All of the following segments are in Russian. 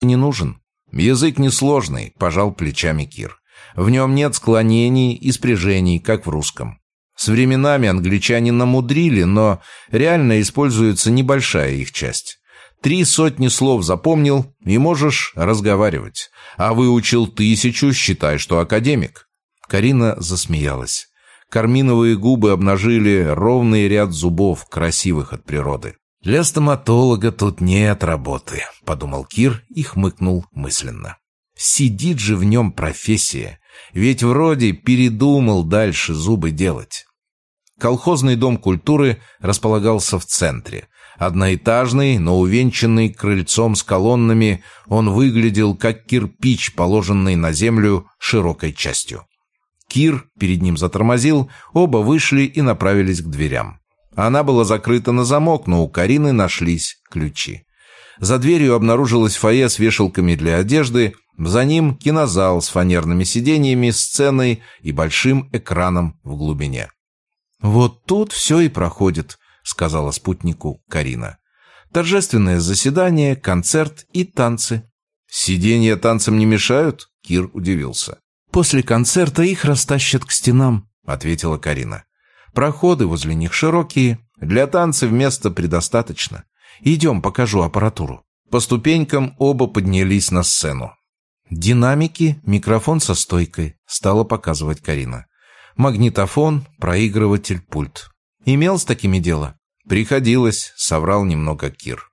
не нужен. Язык несложный, пожал плечами Кир. В нем нет склонений и спряжений, как в русском. С временами англичане намудрили, но реально используется небольшая их часть. Три сотни слов запомнил и можешь разговаривать. А выучил тысячу, считай, что академик. Карина засмеялась. Карминовые губы обнажили ровный ряд зубов, красивых от природы. «Для стоматолога тут нет работы», — подумал Кир и хмыкнул мысленно. «Сидит же в нем профессия, ведь вроде передумал дальше зубы делать». Колхозный дом культуры располагался в центре. Одноэтажный, но увенчанный крыльцом с колоннами, он выглядел как кирпич, положенный на землю широкой частью. Кир перед ним затормозил, оба вышли и направились к дверям. Она была закрыта на замок, но у Карины нашлись ключи. За дверью обнаружилось фойе с вешалками для одежды, за ним кинозал с фанерными сиденьями, сценой и большим экраном в глубине. «Вот тут все и проходит», — сказала спутнику Карина. «Торжественное заседание, концерт и танцы». «Сиденья танцам не мешают?» — Кир удивился. «После концерта их растащат к стенам», — ответила Карина. «Проходы возле них широкие. Для танцев места предостаточно. Идем, покажу аппаратуру». По ступенькам оба поднялись на сцену. «Динамики, микрофон со стойкой», — стала показывать Карина. «Магнитофон, проигрыватель, пульт». «Имел с такими дело?» «Приходилось», — соврал немного Кир.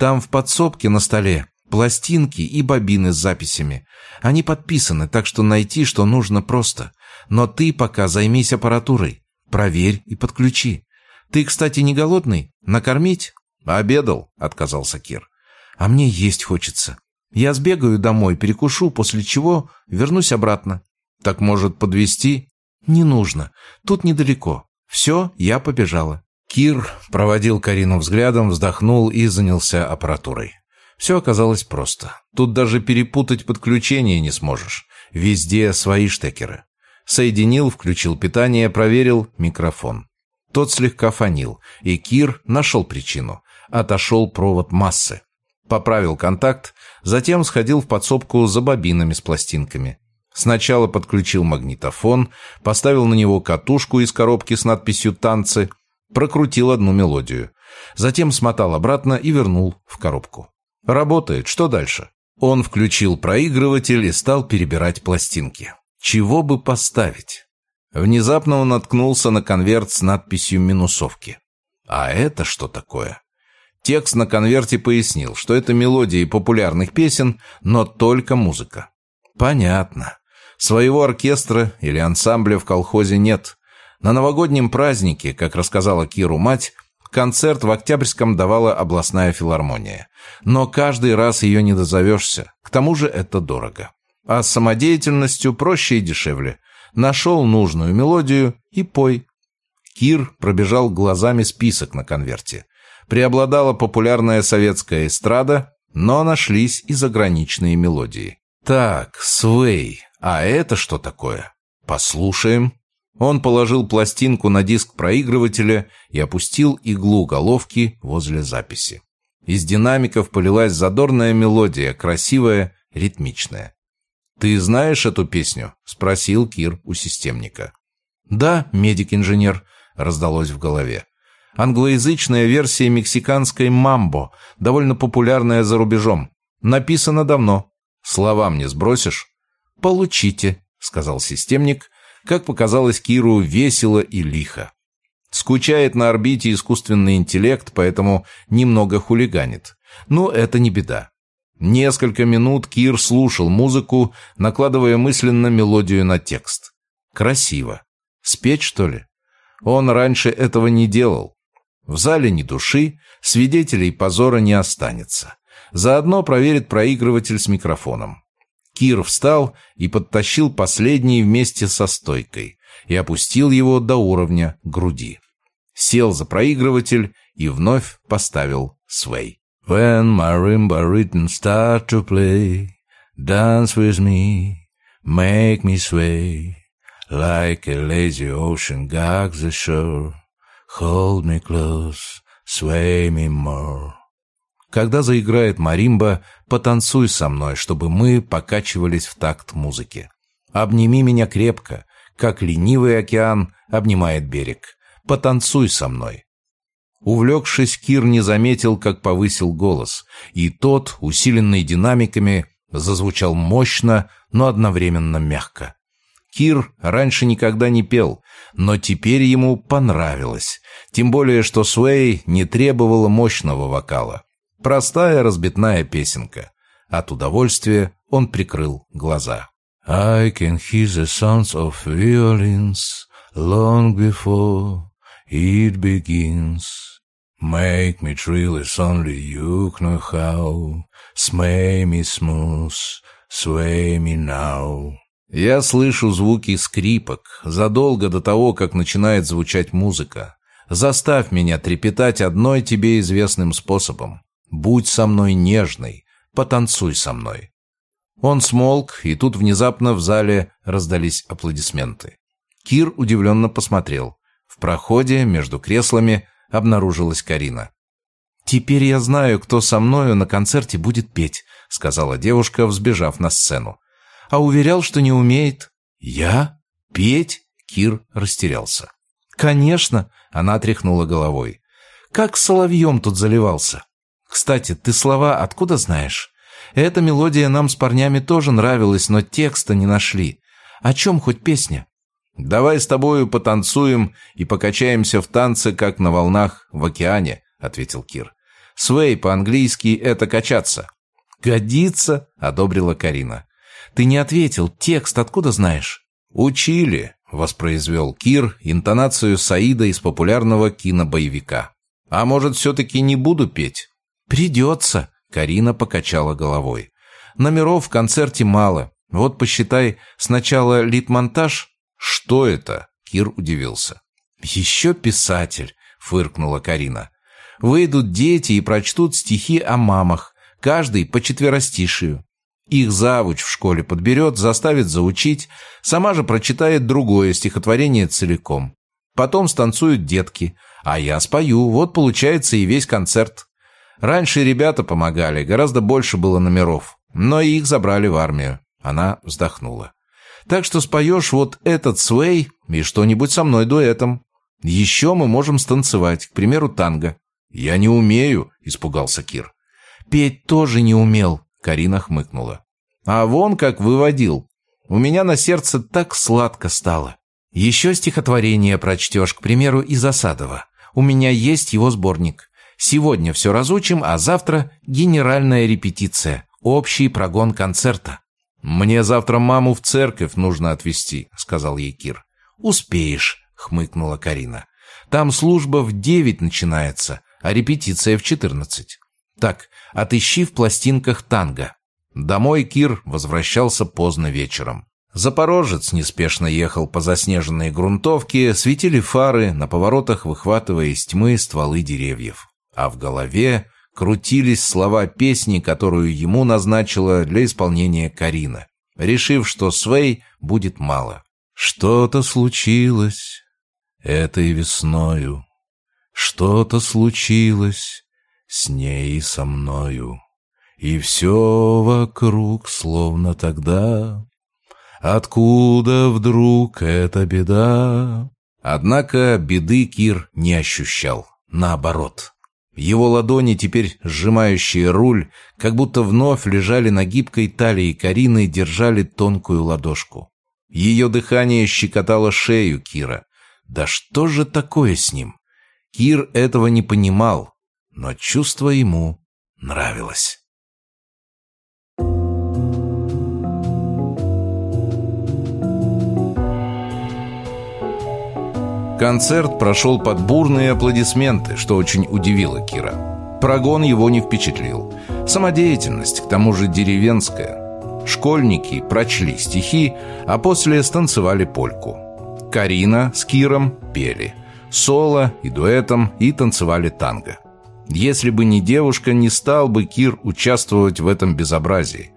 «Там в подсобке на столе Пластинки и бобины с записями. Они подписаны, так что найти, что нужно, просто. Но ты пока займись аппаратурой. Проверь и подключи. Ты, кстати, не голодный? Накормить? Обедал, отказался Кир. А мне есть хочется. Я сбегаю домой, перекушу, после чего вернусь обратно. Так может подвести? Не нужно. Тут недалеко. Все, я побежала. Кир проводил Карину взглядом, вздохнул и занялся аппаратурой. Все оказалось просто. Тут даже перепутать подключение не сможешь. Везде свои штекеры. Соединил, включил питание, проверил микрофон. Тот слегка фонил, и Кир нашел причину. Отошел провод массы. Поправил контакт, затем сходил в подсобку за бобинами с пластинками. Сначала подключил магнитофон, поставил на него катушку из коробки с надписью «Танцы», прокрутил одну мелодию. Затем смотал обратно и вернул в коробку. Работает. Что дальше? Он включил проигрыватель и стал перебирать пластинки. Чего бы поставить? Внезапно он наткнулся на конверт с надписью «Минусовки». А это что такое? Текст на конверте пояснил, что это мелодии популярных песен, но только музыка. Понятно. Своего оркестра или ансамбля в колхозе нет. На новогоднем празднике, как рассказала Киру мать, Концерт в Октябрьском давала областная филармония. Но каждый раз ее не дозовешься. К тому же это дорого. А с самодеятельностью проще и дешевле. Нашел нужную мелодию и пой. Кир пробежал глазами список на конверте. Преобладала популярная советская эстрада, но нашлись и заграничные мелодии. Так, свей, а это что такое? Послушаем. Он положил пластинку на диск проигрывателя и опустил иглу головки возле записи. Из динамиков полилась задорная мелодия, красивая, ритмичная. «Ты знаешь эту песню?» — спросил Кир у системника. «Да, медик-инженер», — раздалось в голове. «Англоязычная версия мексиканской «Мамбо», довольно популярная за рубежом. Написано давно. Слова мне сбросишь?» «Получите», — сказал системник как показалось Киру, весело и лихо. Скучает на орбите искусственный интеллект, поэтому немного хулиганит. Но это не беда. Несколько минут Кир слушал музыку, накладывая мысленно мелодию на текст. Красиво. Спеть, что ли? Он раньше этого не делал. В зале ни души, свидетелей позора не останется. Заодно проверит проигрыватель с микрофоном. Кир встал и подтащил последний вместе со стойкой и опустил его до уровня груди. Сел за проигрыватель и вновь поставил свей. When marimba written start to play, dance with me, make me sway, like a lazy ocean gags the shore, hold me close, sway me more. Когда заиграет маримба, потанцуй со мной, чтобы мы покачивались в такт музыки. Обними меня крепко, как ленивый океан обнимает берег. Потанцуй со мной. Увлекшись, Кир не заметил, как повысил голос, и тот, усиленный динамиками, зазвучал мощно, но одновременно мягко. Кир раньше никогда не пел, но теперь ему понравилось, тем более, что Суэй не требовала мощного вокала. Простая разбитная песенка. От удовольствия он прикрыл глаза. I can hear the sounds of violins long before it begins. Make me thrill as only you know how. Sway me smooth, sway me now. Я слышу звуки скрипок задолго до того, как начинает звучать музыка. Заставь меня трепетать одной тебе известным способом. Будь со мной нежной, потанцуй со мной». Он смолк, и тут внезапно в зале раздались аплодисменты. Кир удивленно посмотрел. В проходе между креслами обнаружилась Карина. «Теперь я знаю, кто со мною на концерте будет петь», — сказала девушка, взбежав на сцену. «А уверял, что не умеет». «Я? Петь?» — Кир растерялся. «Конечно», — она тряхнула головой. «Как соловьем тут заливался». Кстати, ты слова откуда знаешь? Эта мелодия нам с парнями тоже нравилась, но текста не нашли. О чем хоть песня? «Давай с тобою потанцуем и покачаемся в танце, как на волнах в океане», — ответил Кир. «Свей по-английски — это качаться». «Годится», — одобрила Карина. «Ты не ответил. Текст откуда знаешь?» «Учили», — воспроизвел Кир интонацию Саида из популярного кинобоевика. «А может, все-таки не буду петь?» «Придется», — Карина покачала головой. «Номеров в концерте мало. Вот посчитай, сначала литмонтаж». «Что это?» — Кир удивился. «Еще писатель», — фыркнула Карина. «Выйдут дети и прочтут стихи о мамах, каждый по четверостишию. Их завуч в школе подберет, заставит заучить, сама же прочитает другое стихотворение целиком. Потом станцуют детки, а я спою, вот получается и весь концерт. Раньше ребята помогали, гораздо больше было номеров, но их забрали в армию. Она вздохнула. Так что споешь вот этот свей и что-нибудь со мной дуэтом. Еще мы можем станцевать, к примеру, танго. Я не умею, испугался Кир. Петь тоже не умел, Карина хмыкнула. А вон как выводил. У меня на сердце так сладко стало. Еще стихотворение прочтешь, к примеру, из Осадова. У меня есть его сборник. Сегодня все разучим, а завтра генеральная репетиция, общий прогон концерта. «Мне завтра маму в церковь нужно отвезти», — сказал ей Кир. «Успеешь», — хмыкнула Карина. «Там служба в девять начинается, а репетиция в четырнадцать. Так, отыщи в пластинках танго». Домой Кир возвращался поздно вечером. Запорожец неспешно ехал по заснеженной грунтовке, светили фары, на поворотах выхватывая из тьмы стволы деревьев а в голове крутились слова песни, которую ему назначила для исполнения Карина, решив, что Свей будет мало. «Что-то случилось этой весною, что-то случилось с ней и со мною, и все вокруг словно тогда. Откуда вдруг эта беда?» Однако беды Кир не ощущал, наоборот. Его ладони, теперь сжимающие руль, как будто вновь лежали на гибкой талии Карины и держали тонкую ладошку. Ее дыхание щекотало шею Кира. Да что же такое с ним? Кир этого не понимал, но чувство ему нравилось. Концерт прошел под бурные аплодисменты, что очень удивило Кира. Прогон его не впечатлил. Самодеятельность, к тому же деревенская. Школьники прочли стихи, а после станцевали польку. Карина с Киром пели. Соло и дуэтом и танцевали танго. Если бы не девушка, не стал бы Кир участвовать в этом безобразии.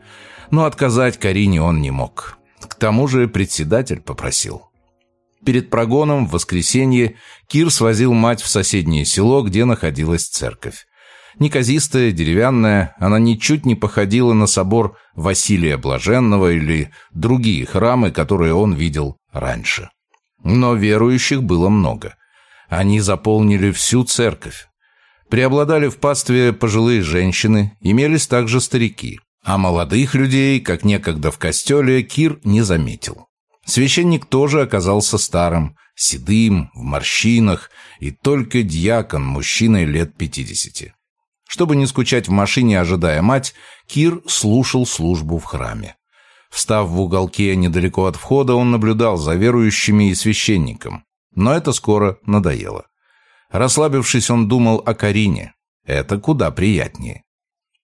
Но отказать Карине он не мог. К тому же председатель попросил. Перед прогоном в воскресенье Кир свозил мать в соседнее село, где находилась церковь. Неказистая, деревянная, она ничуть не походила на собор Василия Блаженного или другие храмы, которые он видел раньше. Но верующих было много. Они заполнили всю церковь. Преобладали в пастве пожилые женщины, имелись также старики. А молодых людей, как некогда в костеле, Кир не заметил. Священник тоже оказался старым, седым, в морщинах, и только дьякон, мужчиной лет пятидесяти. Чтобы не скучать в машине, ожидая мать, Кир слушал службу в храме. Встав в уголке недалеко от входа, он наблюдал за верующими и священником. Но это скоро надоело. Расслабившись, он думал о Карине. Это куда приятнее.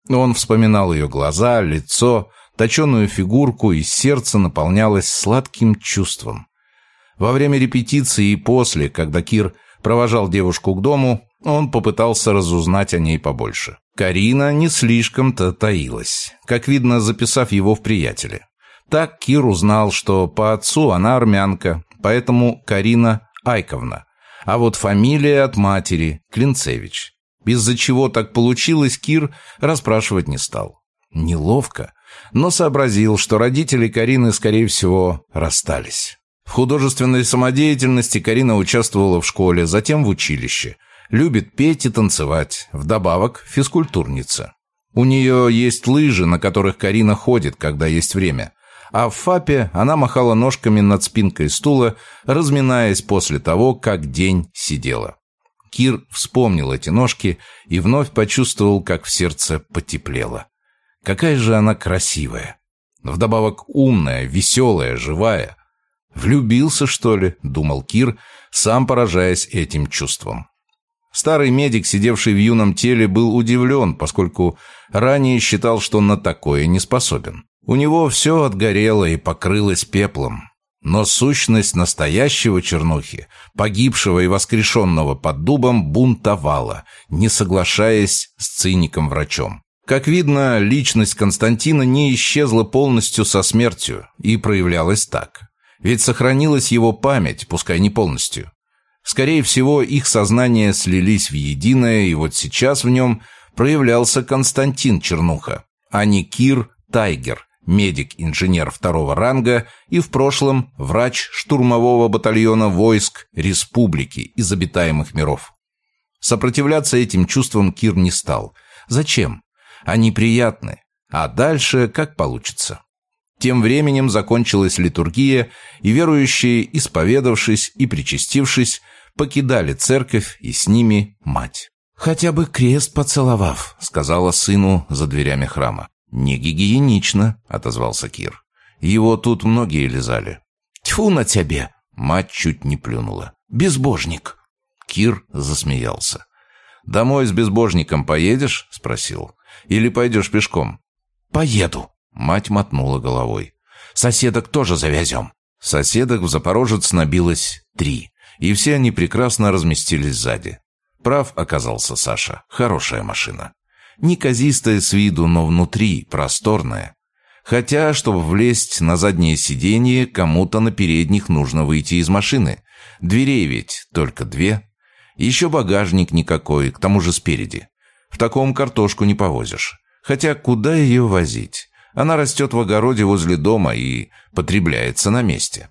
Он вспоминал ее глаза, лицо, точеную фигурку, и сердце наполнялось сладким чувством. Во время репетиции и после, когда Кир провожал девушку к дому, он попытался разузнать о ней побольше. Карина не слишком-то таилась, как видно, записав его в приятели. Так Кир узнал, что по отцу она армянка, поэтому Карина Айковна, а вот фамилия от матери Клинцевич. Из-за чего так получилось, Кир расспрашивать не стал. Неловко, но сообразил, что родители Карины, скорее всего, расстались. В художественной самодеятельности Карина участвовала в школе, затем в училище. Любит петь и танцевать, вдобавок физкультурница. У нее есть лыжи, на которых Карина ходит, когда есть время. А в ФАПе она махала ножками над спинкой стула, разминаясь после того, как день сидела. Кир вспомнил эти ножки и вновь почувствовал, как в сердце потеплело. Какая же она красивая. Вдобавок умная, веселая, живая. «Влюбился, что ли?» — думал Кир, сам поражаясь этим чувством. Старый медик, сидевший в юном теле, был удивлен, поскольку ранее считал, что на такое не способен. У него все отгорело и покрылось пеплом. Но сущность настоящего чернухи, погибшего и воскрешенного под дубом, бунтовала, не соглашаясь с циником-врачом. Как видно, личность Константина не исчезла полностью со смертью и проявлялась так. Ведь сохранилась его память, пускай не полностью. Скорее всего, их сознания слились в единое, и вот сейчас в нем проявлялся Константин Чернуха, а не Кир Тайгер, медик-инженер второго ранга и в прошлом врач штурмового батальона войск республики из обитаемых миров. Сопротивляться этим чувствам Кир не стал. Зачем? Они приятны, а дальше как получится. Тем временем закончилась литургия, и верующие, исповедавшись и причастившись, покидали церковь и с ними мать. «Хотя бы крест поцеловав», — сказала сыну за дверями храма. «Не гигиенично», — отозвался Кир. «Его тут многие лизали». «Тьфу на тебе!» — мать чуть не плюнула. «Безбожник!» Кир засмеялся. «Домой с безбожником поедешь?» — спросил. «Или пойдешь пешком?» «Поеду», — мать мотнула головой. «Соседок тоже завязем». Соседок в Запорожец набилось три, и все они прекрасно разместились сзади. Прав оказался Саша. Хорошая машина. Неказистая с виду, но внутри просторная. Хотя, чтобы влезть на заднее сиденье, кому-то на передних нужно выйти из машины. Дверей ведь только две. Еще багажник никакой, к тому же спереди. В таком картошку не повозишь. Хотя куда ее возить? Она растет в огороде возле дома и потребляется на месте.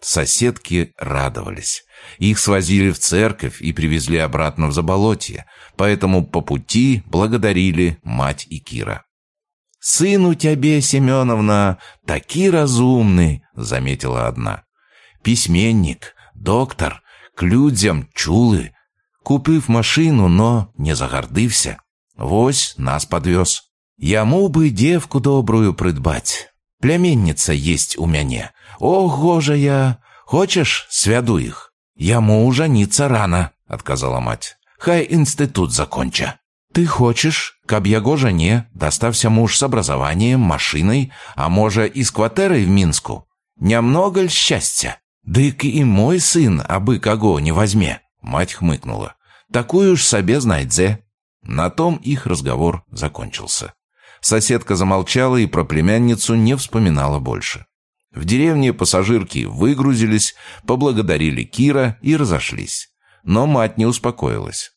Соседки радовались. Их свозили в церковь и привезли обратно в Заболотье, поэтому по пути благодарили мать и Кира. «Сын у тебя, Семеновна, таки разумный», — заметила одна. «Письменник, доктор, к людям чулы. Купив машину, но не загордився. Вось нас подвез. Яму бы девку добрую придбать. Племянница есть у мяне. Ого же я! Хочешь, свяду их?» «Яму жениться рано», — отказала мать. «Хай институт законча». «Ты хочешь, каб яго жене достався муж с образованием, машиной, а може и с кватэрай в Мінску? Нямного ль счастья? Дык и мой сын абы кого не возьме». Мать хмыкнула. «Такую ж себе знайдзе». На том их разговор закончился. Соседка замолчала и про племянницу не вспоминала больше. В деревне пассажирки выгрузились, поблагодарили Кира и разошлись. Но мать не успокоилась.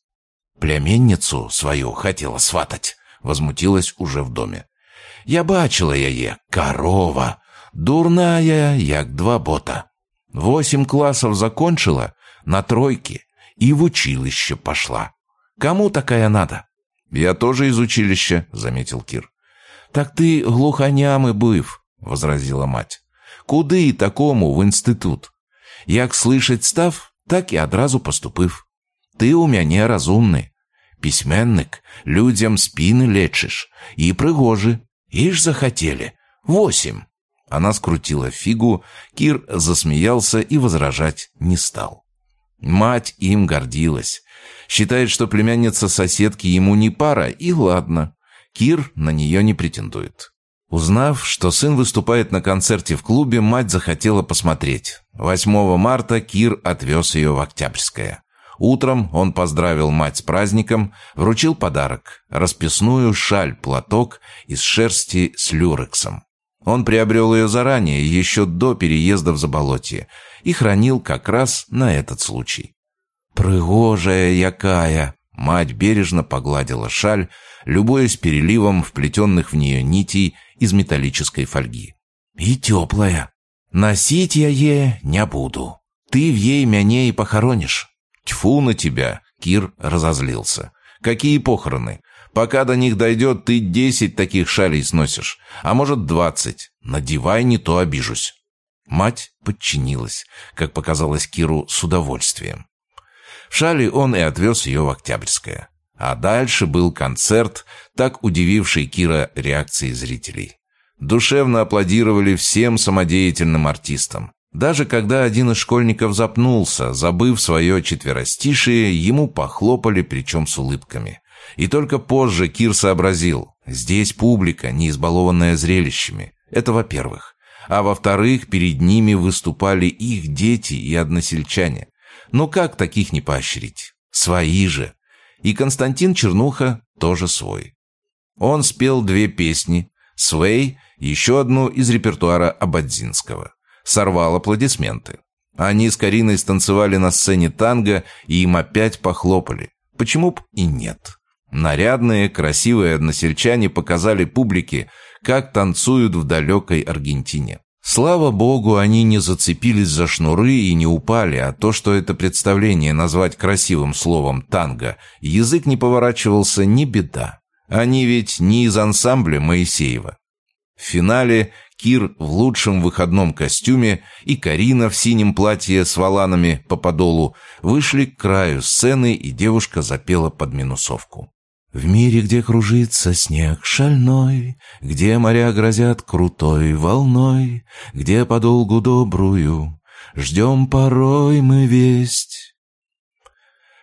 Племенницу свою хотела сватать, возмутилась уже в доме. Я бачила яе, корова, дурная, як два бота. Восемь классов закончила, на тройке, и в училище пошла. Кому такая надо? Я тоже из училища, заметил Кир. Так ты глухонямый быв, возразила мать. Куды такому в институт? Як слышать став, так і одразу поступив. Ты у мяне разумны. Письменник, людям спины лечишь. И пригожи. Ишь захотели. Восемь. Она скрутила фигу, Кир засмеялся и возражать не стал. Мать им гордилась. Считает, что племянница соседки ему не пара, и ладно. Кир на нее не претендует. Узнав, что сын выступает на концерте в клубе, мать захотела посмотреть. 8 марта Кир отвез ее в Октябрьское. Утром он поздравил мать с праздником, вручил подарок – расписную шаль-платок из шерсти с люрексом. Он приобрел ее заранее, еще до переезда в Заболотье, и хранил как раз на этот случай. «Прыгожая якая!» Мать бережно погладила шаль, любуясь переливом вплетенных в нее нитей из металлической фольги. «И теплая. Носить я е не буду. Ты в ей мяне и похоронишь». «Тьфу на тебя!» — Кир разозлился. «Какие похороны? Пока до них дойдет, ты десять таких шалей сносишь, а может двадцать. Надевай, не то обижусь». Мать подчинилась, как показалось Киру, с удовольствием. В шале он и отвез ее в Октябрьское. А дальше был концерт, так удививший Кира реакцией зрителей. Душевно аплодировали всем самодеятельным артистам. Даже когда один из школьников запнулся, забыв свое четверостишие, ему похлопали, причем с улыбками. И только позже Кир сообразил, здесь публика, не избалованная зрелищами. Это во-первых. А во-вторых, перед ними выступали их дети и односельчане. Ну как таких не поощрить? Свои же. И Константин Чернуха тоже свой. Он спел две песни, «Свей», еще одну из репертуара Абадзинского. Сорвал аплодисменты. Они с Кариной станцевали на сцене танго, и им опять похлопали. Почему б и нет? Нарядные, красивые односельчане показали публике, как танцуют в далекой Аргентине. Слава богу, они не зацепились за шнуры и не упали, а то, что это представление назвать красивым словом «танго», язык не поворачивался, не беда. Они ведь не из ансамбля Моисеева. В финале Кир в лучшем выходном костюме и Карина в синем платье с валанами по подолу вышли к краю сцены, и девушка запела под минусовку. В мире, где кружится снег шальной, Где моря грозят крутой волной, Где подолгу добрую Ждем порой мы весть.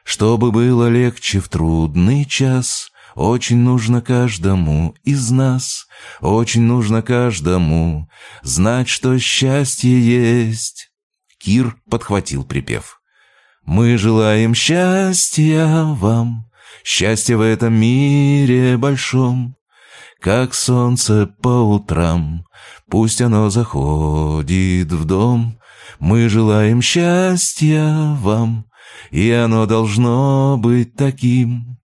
Чтобы было легче в трудный час, Очень нужно каждому из нас, Очень нужно каждому Знать, что счастье есть. Кир подхватил припев. Мы желаем счастья вам, Счастье в этом мире большом, Как солнце по утрам, Пусть оно заходит в дом. Мы желаем счастья вам, И оно должно быть таким,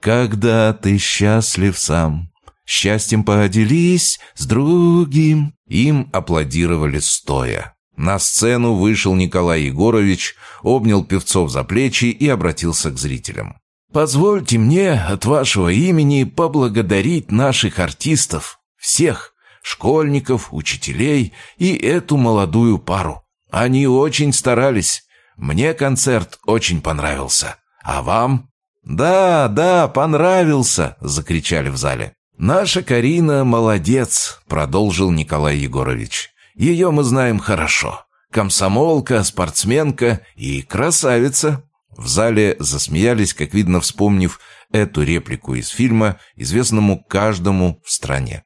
Когда ты счастлив сам. Счастьем поделись с другим. Им аплодировали стоя. На сцену вышел Николай Егорович, обнял певцов за плечи и обратился к зрителям. Позвольте мне от вашего имени поблагодарить наших артистов, всех, школьников, учителей и эту молодую пару. Они очень старались. Мне концерт очень понравился. А вам? Да, да, понравился, закричали в зале. Наша Карина молодец, продолжил Николай Егорович. Ее мы знаем хорошо. Комсомолка, спортсменка и красавица. В зале засмеялись, как видно, вспомнив эту реплику из фильма, известному каждому в стране.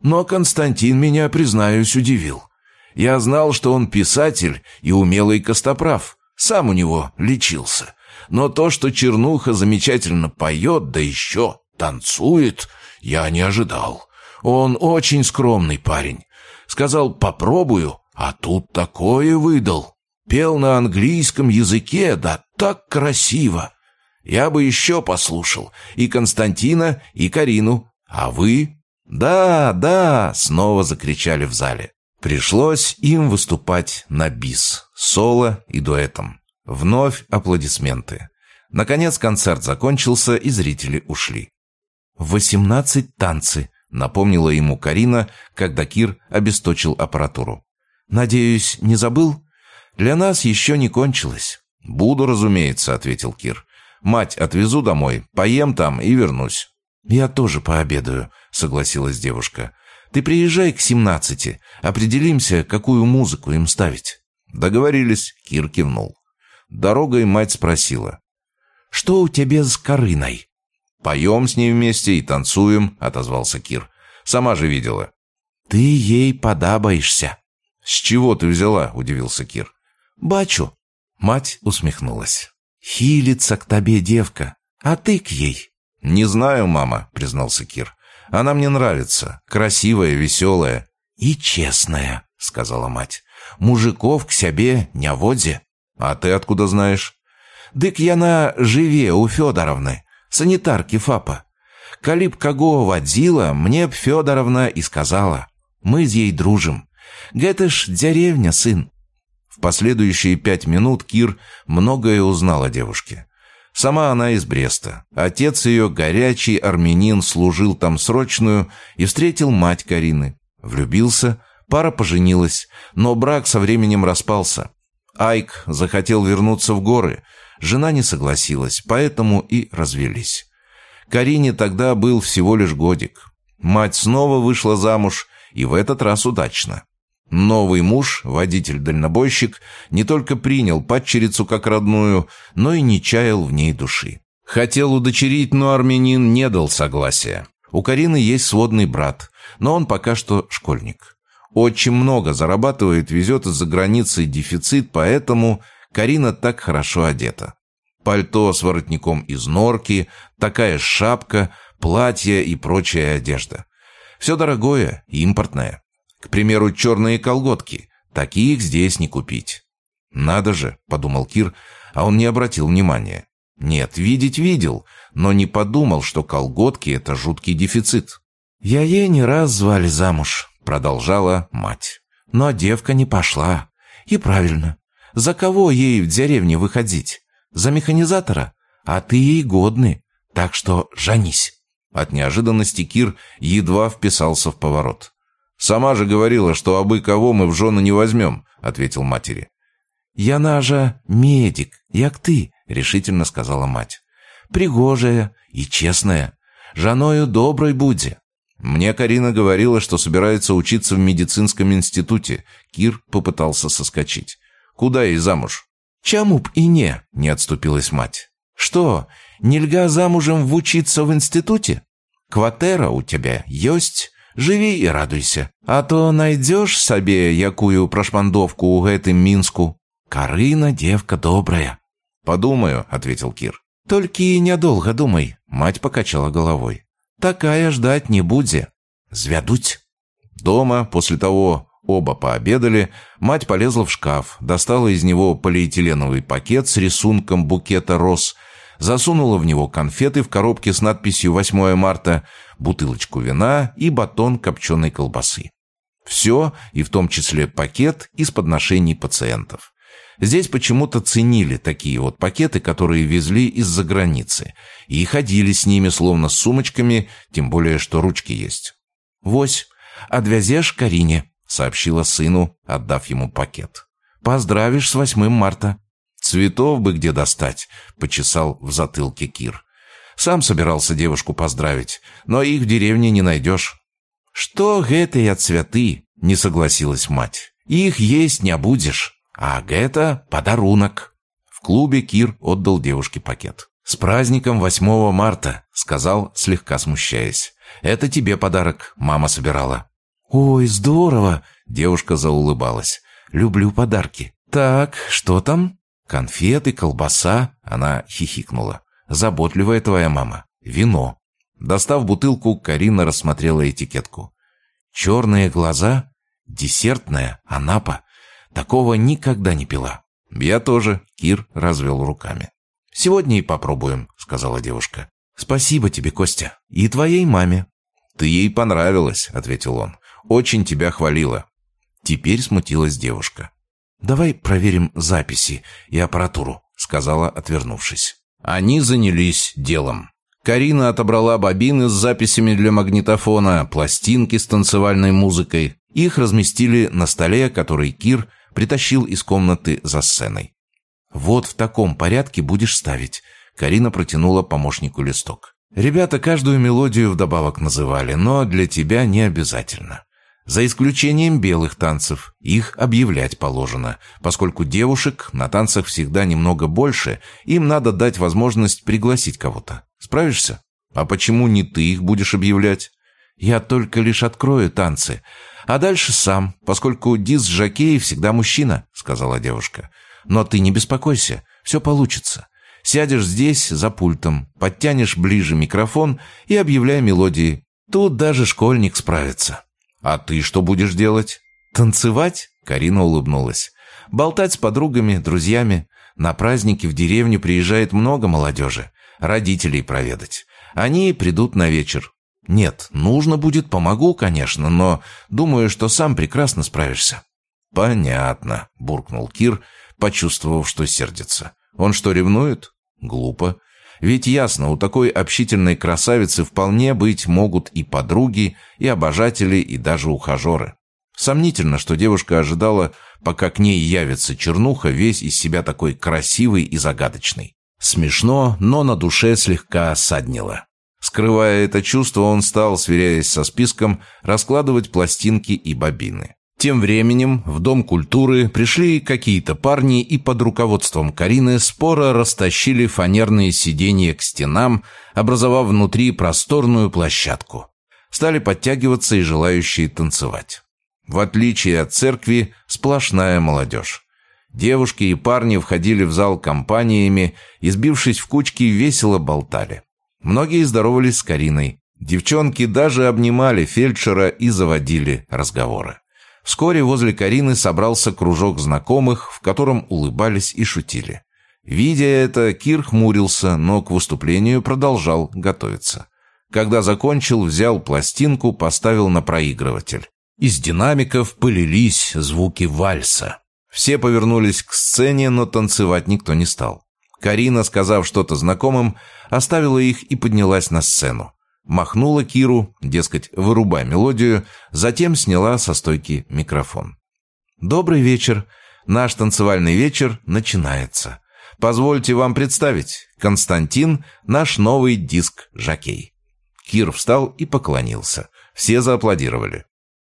Но Константин меня, признаюсь, удивил. Я знал, что он писатель и умелый костоправ. Сам у него лечился. Но то, что Чернуха замечательно поет, да еще танцует, я не ожидал. Он очень скромный парень. Сказал, попробую, а тут такое выдал. Пел на английском языке, да так красиво. Я бы еще послушал. И Константина, и Карину. А вы?» «Да, да!» — снова закричали в зале. Пришлось им выступать на бис, соло и дуэтом. Вновь аплодисменты. Наконец концерт закончился, и зрители ушли. «Восемнадцать танцы», — напомнила ему Карина, когда Кир обесточил аппаратуру. «Надеюсь, не забыл? Для нас еще не кончилось». «Буду, разумеется», — ответил Кир. «Мать отвезу домой, поем там и вернусь». «Я тоже пообедаю», — согласилась девушка. «Ты приезжай к семнадцати. Определимся, какую музыку им ставить». «Договорились», — Кир кивнул. Дорогой мать спросила. «Что у тебя с Кариной?» «Поем с ней вместе и танцуем», — отозвался Кир. «Сама же видела». «Ты ей подабаешься». «С чего ты взяла?» — удивился Кир. «Бачу». Мать усмехнулась. «Хилится к тебе девка, а ты к ей». «Не знаю, мама», — признался Кир. «Она мне нравится. Красивая, веселая». «И честная», — сказала мать. «Мужиков к себе не воде». «А ты откуда знаешь?» «Дык яна живе у Федоровны, санитарки ФАПа. Калиб кого водила, мне б Федоровна и сказала. Мы с ей дружим. Гэта ж деревня, сын». В последующие пять минут Кир многое узнал о девушке. Сама она из Бреста. Отец ее, горячий армянин, служил там срочную и встретил мать Карины. Влюбился, пара поженилась, но брак со временем распался. Айк захотел вернуться в горы. Жена не согласилась, поэтому и развелись. Карине тогда был всего лишь годик. Мать снова вышла замуж, и в этот раз удачно. Новый муж, водитель-дальнобойщик, не только принял падчерицу как родную, но и не чаял в ней души. Хотел удочерить, но армянин не дал согласия. У Карины есть сводный брат, но он пока что школьник. Очень много зарабатывает, везет из-за границы дефицит, поэтому Карина так хорошо одета. Пальто с воротником из норки, такая шапка, платье и прочая одежда. Все дорогое, импортное. К примеру, черные колготки. Таких здесь не купить. «Надо же», — подумал Кир, а он не обратил внимания. Нет, видеть видел, но не подумал, что колготки — это жуткий дефицит. «Я ей не раз звали замуж», — продолжала мать. «Но девка не пошла. И правильно. За кого ей в деревне выходить? За механизатора? А ты ей годный. Так что женись». От неожиданности Кир едва вписался в поворот. «Сама же говорила, что абы кого мы в жены не возьмем», — ответил матери. «Яна же медик, як ты», — решительно сказала мать. «Пригожая и честная. Жаною доброй буди». Мне Карина говорила, что собирается учиться в медицинском институте. Кир попытался соскочить. «Куда ей замуж?» «Чему б и не?» — не отступилась мать. «Что, нельга замужем вучиться в институте? Квартира у тебя есть?» Живи і радуйся. А то найдешь сабе якую прошмандовку у гэтым мінску. Карына девка добрая. Подумаю, ответил Кир. Только и недолго думай, мать покачала головой. Такая ждать не буде. Звядуть. Дома, после того, оба пообедали, мать полезла в шкаф, достала из него полиэтиленовый пакет с рисунком букета роз – засунула в него конфеты в коробке с надписью «8 марта», бутылочку вина и батон копченой колбасы. Все, и в том числе пакет из подношений пациентов. Здесь почему-то ценили такие вот пакеты, которые везли из-за границы, и ходили с ними словно с сумочками, тем более, что ручки есть. «Вось, отвязешь Карине», — сообщила сыну, отдав ему пакет. «Поздравишь с 8 марта». «Цветов бы где достать», — почесал в затылке Кир. «Сам собирался девушку поздравить, но их в деревне не найдешь». «Что гэтыя цветы?» — не согласилась мать. «Их есть не будешь, а гэта подарунок». В клубе Кир отдал девушке пакет. «С праздником 8 марта», — сказал, слегка смущаясь. «Это тебе подарок, мама собирала». «Ой, здорово!» — девушка заулыбалась. «Люблю подарки». «Так, что там?» «Конфеты, колбаса», — она хихикнула. «Заботливая твоя мама. Вино». Достав бутылку, Карина рассмотрела этикетку. «Черные глаза? Десертная? Анапа? Такого никогда не пила». «Я тоже», — Кир развел руками. «Сегодня и попробуем», — сказала девушка. «Спасибо тебе, Костя. И твоей маме». «Ты ей понравилась», — ответил он. «Очень тебя хвалила». Теперь смутилась девушка. «Давай проверим записи и аппаратуру», — сказала, отвернувшись. Они занялись делом. Карина отобрала бобины с записями для магнитофона, пластинки с танцевальной музыкой. Их разместили на столе, который Кир притащил из комнаты за сценой. «Вот в таком порядке будешь ставить», — Карина протянула помощнику листок. «Ребята каждую мелодию вдобавок называли, но для тебя не обязательно. За исключением белых танцев, их объявлять положено, поскольку девушек на танцах всегда немного больше, им надо дать возможность пригласить кого-то. Справишься? А почему не ты их будешь объявлять? Я только лишь открою танцы, а дальше сам, поскольку дис Жакей всегда мужчина, сказала девушка. Но ты не беспокойся, все получится. Сядешь здесь за пультом, подтянешь ближе микрофон и объявляй мелодии. Тут даже школьник справится. «А ты что будешь делать?» «Танцевать?» — Карина улыбнулась. «Болтать с подругами, друзьями. На праздники в деревню приезжает много молодежи. Родителей проведать. Они придут на вечер. Нет, нужно будет, помогу, конечно, но думаю, что сам прекрасно справишься». «Понятно», — буркнул Кир, почувствовав, что сердится. «Он что, ревнует?» «Глупо. Ведь ясно, у такой общительной красавицы вполне быть могут и подруги, и обожатели, и даже ухажеры. Сомнительно, что девушка ожидала, пока к ней явится чернуха, весь из себя такой красивый и загадочный. Смешно, но на душе слегка осаднило. Скрывая это чувство, он стал, сверяясь со списком, раскладывать пластинки и бобины. Тем временем в Дом культуры пришли какие-то парни и под руководством Карины споро растащили фанерные сиденья к стенам, образовав внутри просторную площадку. Стали подтягиваться и желающие танцевать. В отличие от церкви, сплошная молодежь. Девушки и парни входили в зал компаниями и, сбившись в кучки, весело болтали. Многие здоровались с Кариной. Девчонки даже обнимали фельдшера и заводили разговоры. Вскоре возле Карины собрался кружок знакомых, в котором улыбались и шутили. Видя это, Кир хмурился, но к выступлению продолжал готовиться. Когда закончил, взял пластинку, поставил на проигрыватель. Из динамиков полились звуки вальса. Все повернулись к сцене, но танцевать никто не стал. Карина, сказав что-то знакомым, оставила их и поднялась на сцену. Махнула Киру, дескать, вырубай мелодию, затем сняла со стойки микрофон. «Добрый вечер. Наш танцевальный вечер начинается. Позвольте вам представить, Константин – наш новый диск-жокей». Кир встал и поклонился. Все зааплодировали.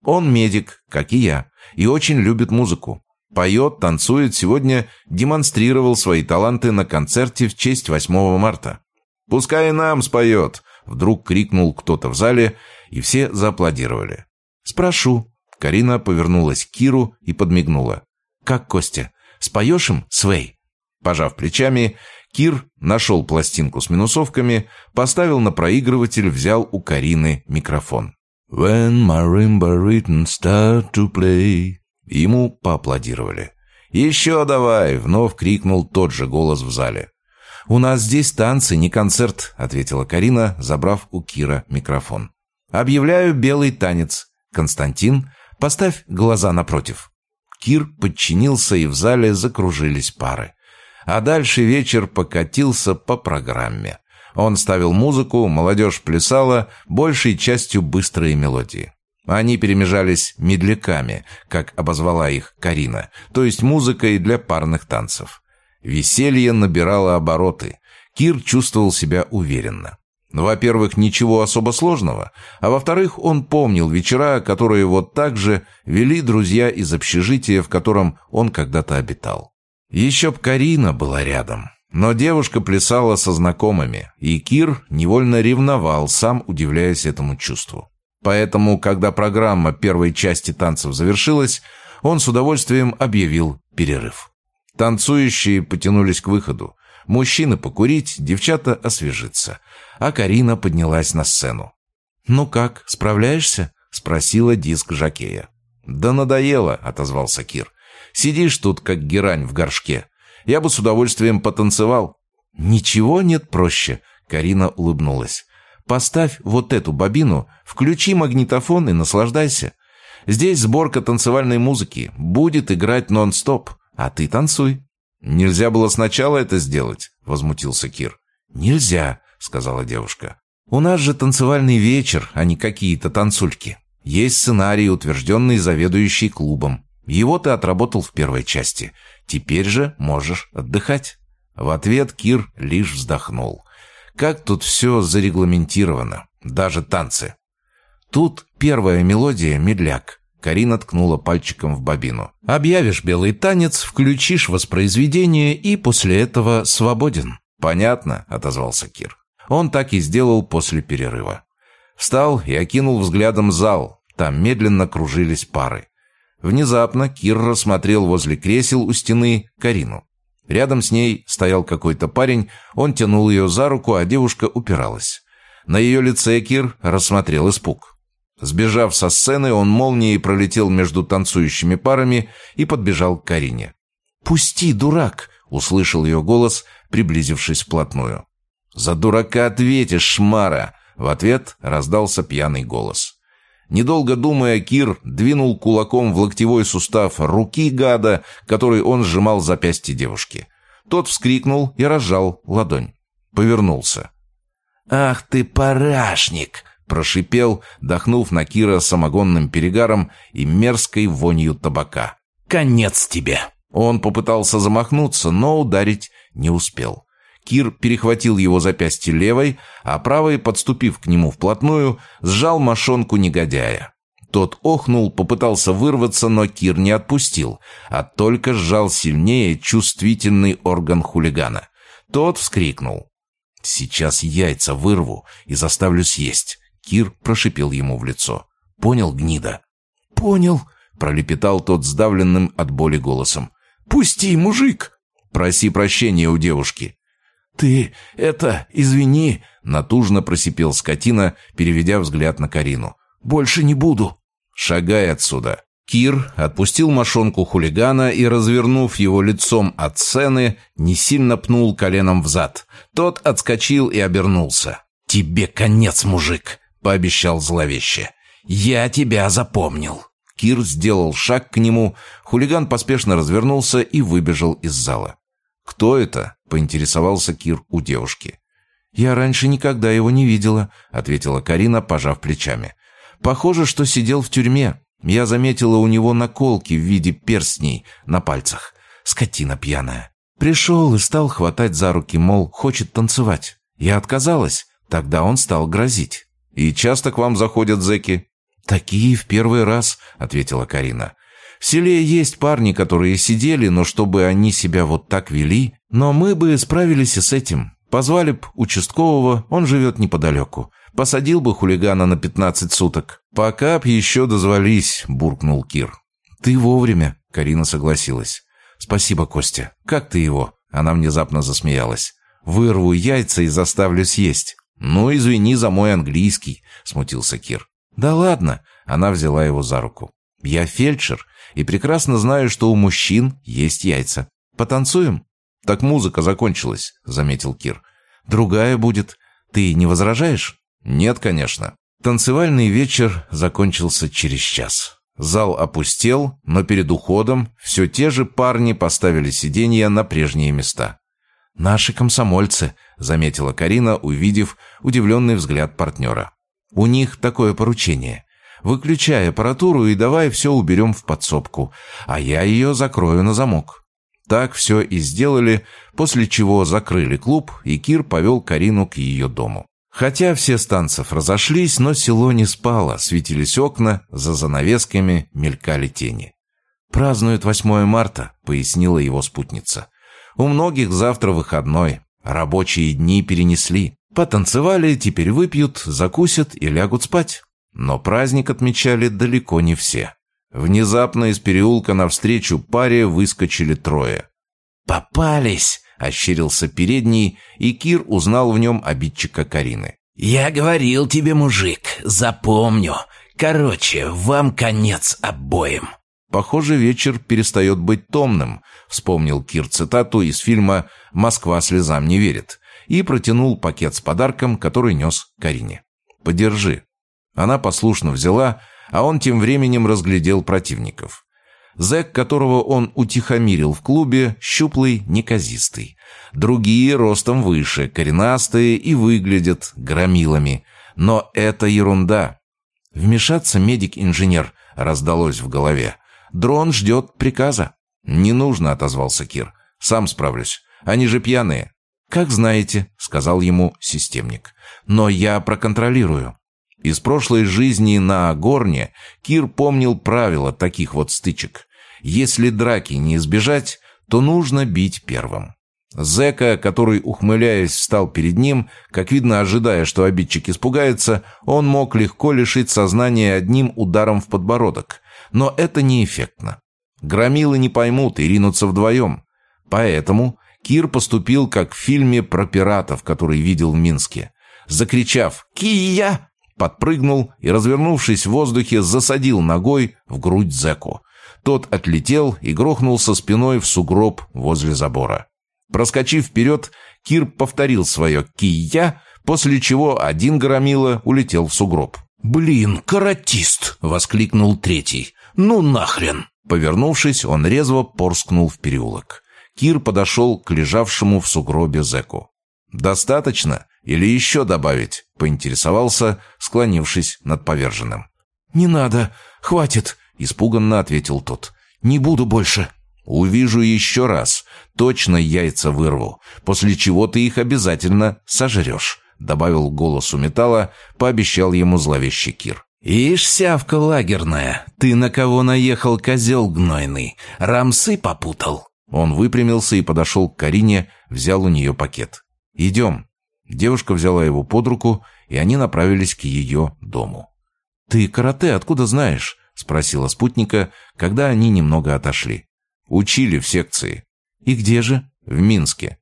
Он медик, как и я, и очень любит музыку. Поет, танцует, сегодня демонстрировал свои таланты на концерте в честь 8 марта. «Пускай и нам споет», Вдруг крикнул кто-то в зале, и все зааплодировали. «Спрошу». Карина повернулась к Киру и подмигнула. «Как Костя? Споешь им, Свей?» Пожав плечами, Кир нашел пластинку с минусовками, поставил на проигрыватель, взял у Карины микрофон. «When marimba written start to play...» Ему поаплодировали. «Еще давай!» — вновь крикнул тот же голос в зале. «У нас здесь танцы, не концерт», — ответила Карина, забрав у Кира микрофон. «Объявляю белый танец. Константин, поставь глаза напротив». Кир подчинился, и в зале закружились пары. А дальше вечер покатился по программе. Он ставил музыку, молодежь плясала, большей частью быстрые мелодии. Они перемежались медляками, как обозвала их Карина, то есть музыкой для парных танцев. Веселье набирало обороты. Кир чувствовал себя уверенно. Во-первых, ничего особо сложного, а во-вторых, он помнил вечера, которые вот так же вели друзья из общежития, в котором он когда-то обитал. Еще б Карина была рядом. Но девушка плясала со знакомыми, и Кир невольно ревновал, сам удивляясь этому чувству. Поэтому, когда программа первой части танцев завершилась, он с удовольствием объявил перерыв. Танцующие потянулись к выходу. Мужчины покурить, девчата освежиться. А Карина поднялась на сцену. «Ну как, справляешься?» — спросила диск Жакея. «Да надоело», — отозвался Кир. «Сидишь тут, как герань в горшке. Я бы с удовольствием потанцевал». Ничего нет проще, Карина улыбнулась. Поставь вот эту бобину, включи магнитофон и наслаждайся. Здесь сборка танцевальной музыки, будет играть нон-стоп, а ты танцуй. Нельзя было сначала это сделать, возмутился Кир. Нельзя, сказала девушка. У нас же танцевальный вечер, а не какие-то танцульки. Есть сценарий, утвержденный заведующий клубом. Его ты отработал в первой части. Теперь же можешь отдыхать». В ответ Кир лишь вздохнул. «Как тут все зарегламентировано, даже танцы». Тут первая мелодия «Медляк». Карина ткнула пальчиком в бобину. «Объявишь белый танец, включишь воспроизведение и после этого свободен». «Понятно», — отозвался Кир. Он так и сделал после перерыва. Встал и окинул взглядом зал. Там медленно кружились пары. Внезапно Кир рассмотрел возле кресел у стены Карину. Рядом с ней стоял какой-то парень, он тянул ее за руку, а девушка упиралась. На ее лице Кир рассмотрел испуг. Сбежав со сцены, он молнией пролетел между танцующими парами и подбежал к Карине. «Пусти, дурак!» — услышал ее голос, приблизившись вплотную. «За дурака ответишь, шмара!» — в ответ раздался пьяный голос. Недолго думая, Кир двинул кулаком в локтевой сустав руки гада, который он сжимал запястье девушки. Тот вскрикнул и разжал ладонь. Повернулся. «Ах ты, парашник!» — прошипел, дохнув на Кира самогонным перегаром и мерзкой вонью табака. «Конец тебе!» Он попытался замахнуться, но ударить не успел. Кир перехватил его запястье левой, а правой, подступив к нему вплотную, сжал мошонку негодяя. Тот охнул, попытался вырваться, но Кир не отпустил, а только сжал сильнее чувствительный орган хулигана. Тот вскрикнул. «Сейчас яйца вырву и заставлю съесть», — Кир прошипел ему в лицо. «Понял, гнида?» «Понял», — пролепетал тот сдавленным от боли голосом. «Пусти, мужик!» «Проси прощения у девушки». «Ты это, извини!» — натужно просипел скотина, переведя взгляд на Карину. «Больше не буду!» «Шагай отсюда!» Кир отпустил мошонку хулигана и, развернув его лицом от сцены, не сильно пнул коленом в зад. Тот отскочил и обернулся. «Тебе конец, мужик!» — пообещал зловеще. «Я тебя запомнил!» Кир сделал шаг к нему, хулиган поспешно развернулся и выбежал из зала. «Кто это?» — поинтересовался Кир у девушки. «Я раньше никогда его не видела», — ответила Карина, пожав плечами. «Похоже, что сидел в тюрьме. Я заметила у него наколки в виде перстней на пальцах. Скотина пьяная. Пришел и стал хватать за руки, мол, хочет танцевать. Я отказалась. Тогда он стал грозить. «И часто к вам заходят зэки?» «Такие в первый раз», — ответила Карина. В селе есть парни, которые сидели, но чтобы они себя вот так вели. Но мы бы справились и с этим. Позвали б участкового, он живет неподалеку. Посадил бы хулигана на пятнадцать суток. Пока б еще дозвались, буркнул Кир. Ты вовремя, Карина согласилась. Спасибо, Костя. Как ты его? Она внезапно засмеялась. Вырву яйца и заставлю съесть. Ну, извини за мой английский, смутился Кир. Да ладно, она взяла его за руку. Я фельдшер и прекрасно знаю, что у мужчин есть яйца. Потанцуем?» «Так музыка закончилась», — заметил Кир. «Другая будет. Ты не возражаешь?» «Нет, конечно». Танцевальный вечер закончился через час. Зал опустел, но перед уходом все те же парни поставили сиденья на прежние места. «Наши комсомольцы», — заметила Карина, увидев удивленный взгляд партнера. «У них такое поручение. Выключай аппаратуру и давай все уберем в подсобку, а я ее закрою на замок». Так все и сделали, после чего закрыли клуб, и Кир повел Карину к ее дому. Хотя все с танцев разошлись, но село не спало, светились окна, за занавесками мелькали тени. «Празднуют 8 марта», — пояснила его спутница. «У многих завтра выходной, рабочие дни перенесли. Потанцевали, теперь выпьют, закусят и лягут спать». Но праздник отмечали далеко не все. Внезапно из переулка навстречу паре выскочили трое. «Попались!» – ощерился передний, и Кир узнал в нем обидчика Карины. «Я говорил тебе, мужик, запомню. Короче, вам конец обоим». Похоже, вечер перестает быть томным, вспомнил Кир цитату из фильма «Москва слезам не верит» и протянул пакет с подарком, который нес Карине. «Подержи». Она послушно взяла, а он тем временем разглядел противников. Зэк, которого он утихомирил в клубе, щуплый, неказистый. Другие ростом выше, коренастые и выглядят громилами. Но это ерунда. «Вмешаться, медик-инженер», — раздалось в голове. Дрон ждет приказа». «Не нужно», — отозвался Кир. «Сам справлюсь. Они же пьяные». «Как знаете», — сказал ему системник. «Но я проконтролирую». Из прошлой жизни на Горне Кир помнил правила таких вот стычек. Если драки не избежать, то нужно бить первым. Зека, который, ухмыляясь, встал перед ним, как видно, ожидая, что обидчик испугается, он мог легко лишить сознания одним ударом в подбородок. Но это неэффектно. Громилы не поймут и ринутся вдвоем. Поэтому Кир поступил как в фильме про пиратов, который видел в Минске. Закричав «Кия!», подпрыгнул и, развернувшись в воздухе, засадил ногой в грудь зэку. Тот отлетел и грохнулся спиной в сугроб возле забора. Проскочив вперед, Кир повторил свое «кия», после чего один громила улетел в сугроб. «Блин, каратист!» — воскликнул третий. «Ну нахрен!» Повернувшись, он резво порскнул в переулок. Кир подошел к лежавшему в сугробе зэку. «Достаточно? Или еще добавить?» — поинтересовался, склонившись над поверженным. «Не надо, хватит!» — испуганно ответил тот. «Не буду больше!» «Увижу еще раз. Точно яйца вырву, после чего ты их обязательно сожрешь», — добавил голос у металла, пообещал ему зловещий Кир. «Ишь, сявка лагерная, ты на кого наехал, козел гнойный? Рамсы попутал?» Он выпрямился и подошел к Карине, взял у нее пакет. «Идем». Девушка взяла его под руку, и они направились к ее дому. «Ты карате откуда знаешь?» — спросила спутника, когда они немного отошли. «Учили в секции». «И где же?» «В Минске».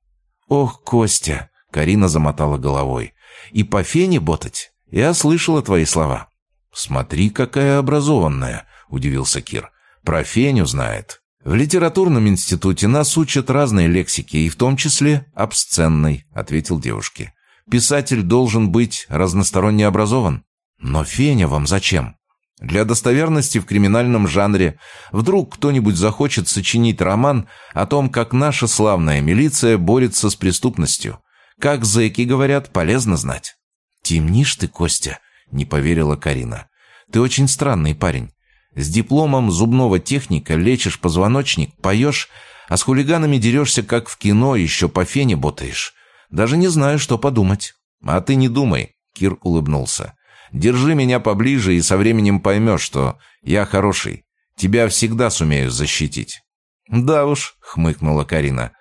«Ох, Костя!» — Карина замотала головой. «И по фене ботать? Я слышала твои слова». «Смотри, какая образованная», — удивился Кир. «Про Феню знает». «В литературном институте нас учат разной лексике, и в том числе обсценной», — ответил девушке. «Писатель должен быть разносторонне образован». «Но Феня вам зачем?» «Для достоверности в криминальном жанре. Вдруг кто-нибудь захочет сочинить роман о том, как наша славная милиция борется с преступностью. Как зэки говорят, полезно знать». «Темнишь ты, Костя», не поверила Карина. «Ты очень странный парень. С дипломом зубного техника лечишь позвоночник, поешь, а с хулиганами дерешься, как в кино, еще по фене ботаешь. Даже не знаю, что подумать». «А ты не думай», — Кир улыбнулся. «Держи меня поближе, и со временем поймешь, что я хороший. Тебя всегда сумею защитить». «Да уж», — хмыкнула Карина.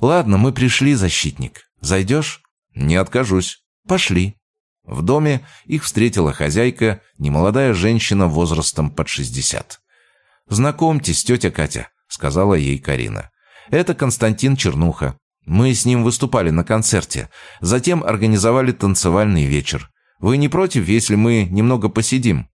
«Ладно, мы пришли, защитник. Зайдешь?» «Не откажусь». «Пошли». В доме их встретила хозяйка, немолодая женщина возрастом под 60. «Знакомьтесь, тетя Катя», — сказала ей Карина. «Это Константин Чернуха. Мы с ним выступали на концерте. Затем организовали танцевальный вечер. Вы не против, если мы немного посидим?»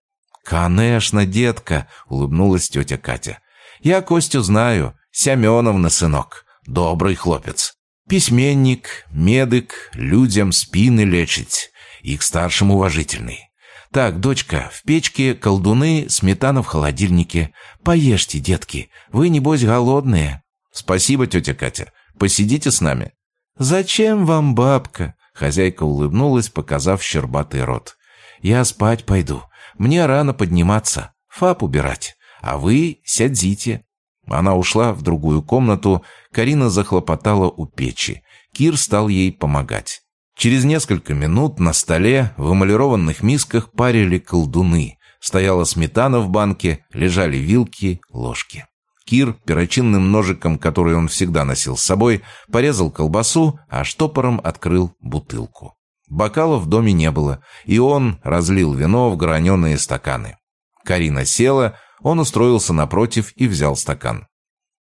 «Конечно, детка», — улыбнулась тетя Катя. «Я Костю знаю. Семеновна, сынок. Добрый хлопец. Письменник, медик, людям спины лечить и к старшим уважительный. Так, дочка, в печке колдуны, сметана в холодильнике. Поешьте, детки, вы, небось, голодные. Спасибо, тетя Катя. Посидите с нами. Зачем вам бабка? Хозяйка улыбнулась, показав щербатый рот. Я спать пойду. Мне рано подниматься. Фап убирать. А вы сядзите. Она ушла в другую комнату, Карина захлопотала у печи. Кир стал ей помогать. Через несколько минут на столе в эмалированных мисках парили колдуны. Стояла сметана в банке, лежали вилки, ложки. Кир перочинным ножиком, который он всегда носил с собой, порезал колбасу, а штопором открыл бутылку. Бокалов в доме не было, и он разлил вино в граненые стаканы. Карина села, он устроился напротив и взял стакан.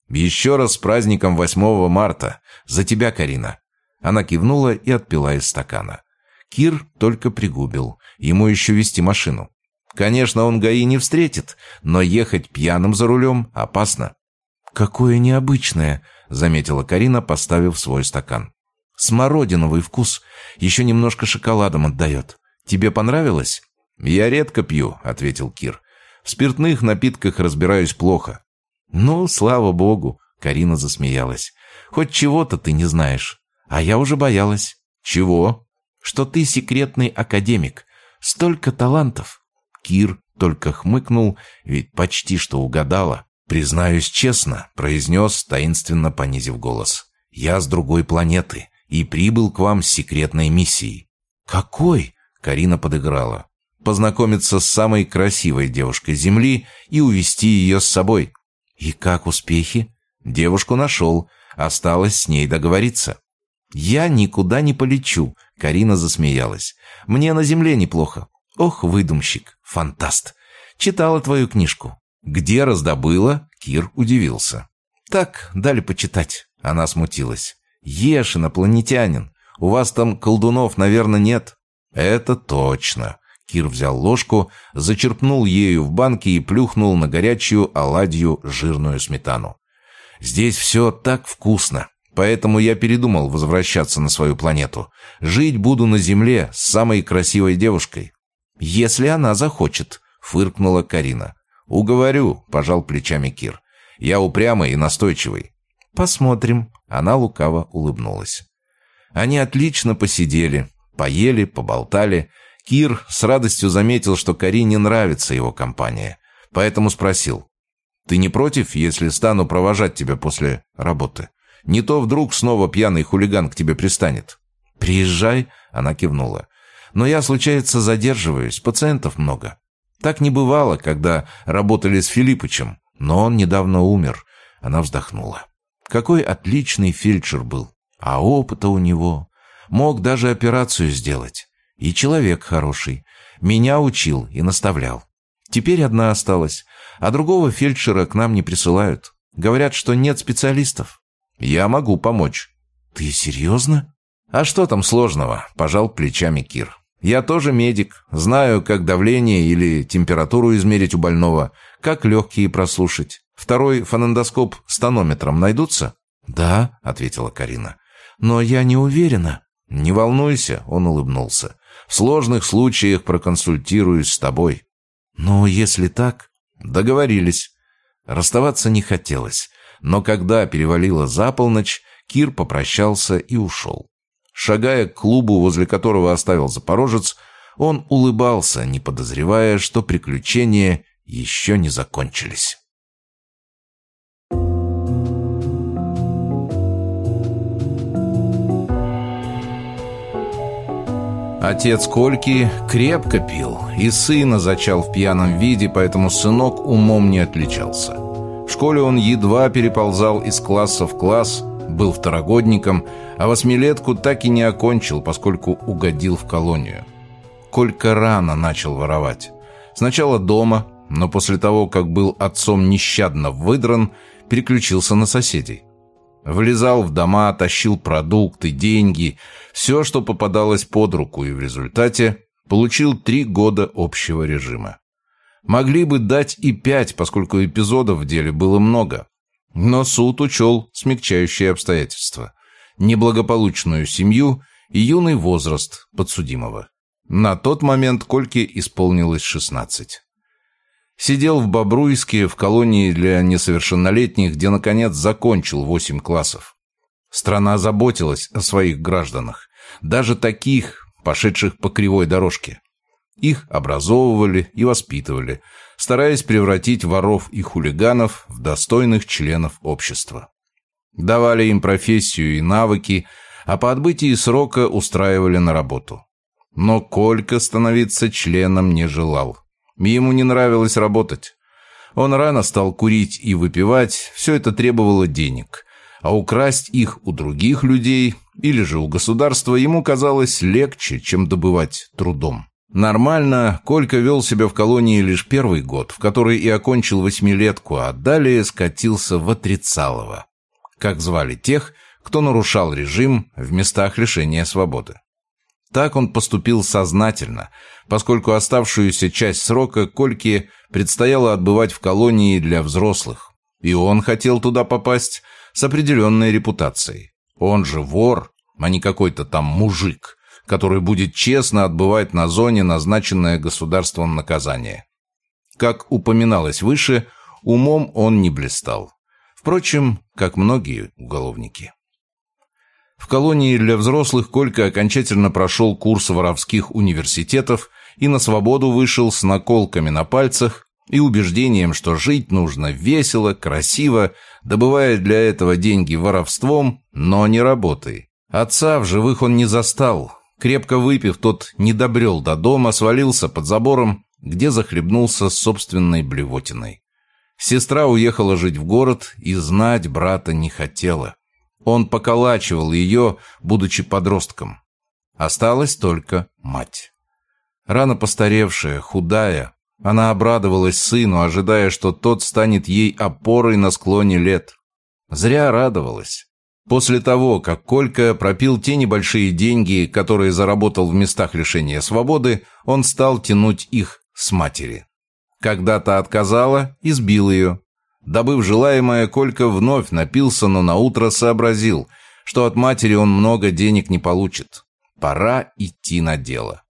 «Еще раз с праздником 8 марта. За тебя, Карина. Она кивнула и отпила из стакана. Кир только пригубил. Ему еще вести машину. Конечно, он ГАИ не встретит, но ехать пьяным за рулем опасно. «Какое необычное», — заметила Карина, поставив свой стакан. «Смородиновый вкус. Еще немножко шоколадом отдает. Тебе понравилось?» «Я редко пью», — ответил Кир. «В спиртных напитках разбираюсь плохо». «Ну, слава богу», — Карина засмеялась. «Хоть чего-то ты не знаешь. А я уже боялась». «Чего?» «Что ты секретный академик. Столько талантов». Кир только хмыкнул, ведь почти что угадала. «Признаюсь честно», — произнес, таинственно понизив голос. «Я с другой планеты и прибыл к вам с секретной миссией». «Какой?» — Карина подыграла. «Познакомиться с самой красивой девушкой Земли и увести ее с собой». «И как успехи?» «Девушку нашел. Осталось с ней договориться». «Я никуда не полечу», — Карина засмеялась. «Мне на Земле неплохо. Ох, выдумщик, фантаст. Читала твою книжку. Где раздобыла? Кир удивился. Так, дали почитать. Она смутилась. Ешь, инопланетянин. У вас там колдунов, наверное, нет. Это точно. Кир взял ложку, зачерпнул ею в банке и плюхнул на горячую оладью жирную сметану. Здесь все так вкусно. Поэтому я передумал возвращаться на свою планету. Жить буду на Земле с самой красивой девушкой. «Если она захочет», — фыркнула Карина. «Уговорю», — пожал плечами Кир. «Я упрямый и настойчивый». «Посмотрим», — она лукаво улыбнулась. Они отлично посидели, поели, поболтали. Кир с радостью заметил, что Карине нравится его компания, поэтому спросил. «Ты не против, если стану провожать тебя после работы? Не то вдруг снова пьяный хулиган к тебе пристанет». «Приезжай», — она кивнула. Но я, случается, задерживаюсь, пациентов много. Так не бывало, когда работали с Филиппычем, но он недавно умер. Она вздохнула. Какой отличный фельдшер был. А опыта у него. Мог даже операцию сделать. И человек хороший. Меня учил и наставлял. Теперь одна осталась, а другого фельдшера к нам не присылают. Говорят, что нет специалистов. Я могу помочь. Ты серьезно? А что там сложного? Пожал плечами Кир. Я тоже медик, знаю, как давление или температуру измерить у больного, как легкие прослушать. Второй фонендоскоп с тонометром найдутся?» «Да», — ответила Карина. «Но я не уверена». «Не волнуйся», — он улыбнулся. «В сложных случаях проконсультируюсь с тобой». «Но если так...» «Договорились». Расставаться не хотелось, но когда перевалило за полночь, Кир попрощался и ушел. Шагая к клубу, возле которого оставил Запорожец, он улыбался, не подозревая, что приключения еще не закончились. Отец Кольки крепко пил, и сына зачал в пьяном виде, поэтому сынок умом не отличался. В школе он едва переползал из класса в класс, был второгодником, а восьмилетку так и не окончил, поскольку угодил в колонию. Колька рано начал воровать. Сначала дома, но после того, как был отцом нещадно выдран, переключился на соседей. Влезал в дома, тащил продукты, деньги, все, что попадалось под руку, и в результате получил три года общего режима. Могли бы дать и пять, поскольку эпизодов в деле было много. Но суд учел смягчающие обстоятельства. Неблагополучную семью и юный возраст подсудимого. На тот момент Кольке исполнилось 16. Сидел в Бобруйске в колонии для несовершеннолетних, где, наконец, закончил 8 классов. Страна заботилась о своих гражданах, даже таких, пошедших по кривой дорожке. Их образовывали и воспитывали, стараясь превратить воров и хулиганов в достойных членов общества. Давали им профессию и навыки, а по отбытии срока устраивали на работу. Но Колька становиться членом не желал. Ему не нравилось работать. Он рано стал курить и выпивать, все это требовало денег, а украсть их у других людей или же у государства ему казалось легче, чем добывать трудом. Нормально, Колька вел себя в колонии лишь первый год, в который и окончил восьмилетку, а далее скатился в отрицалово. Как звали тех, кто нарушал режим в местах лишения свободы. Так он поступил сознательно, поскольку оставшуюся часть срока Кольке предстояло отбывать в колонии для взрослых. И он хотел туда попасть с определенной репутацией. Он же вор, а не какой-то там мужик, который будет честно отбывать на зоне назначенное государством наказание. Как упоминалось выше, умом он не блистал. Впрочем, как многие уголовники. В колонии для взрослых Колька окончательно прошел курс воровских университетов и на свободу вышел с наколками на пальцах и убеждением, что жить нужно весело, красиво, добывая для этого деньги воровством, но не работой. Отца в живых он не застал. Крепко выпив, тот не добрел до дома, свалился под забором, где захлебнулся собственной блевотиной. Сестра уехала жить в город и знать брата не хотела. Он поколачивал ее, будучи подростком. Осталась только мать. Рано постаревшая, худая, она обрадовалась сыну, ожидая, что тот станет ей опорой на склоне лет. Зря радовалась. После того, как Колька пропил те небольшие деньги, которые заработал в местах лишения свободы, он стал тянуть их с матери. Когда-то отказала, избил ее. Добыв желаемое, Колька вновь напился, но наутро сообразил, что от матери он много денег не получит. Пора идти на дело.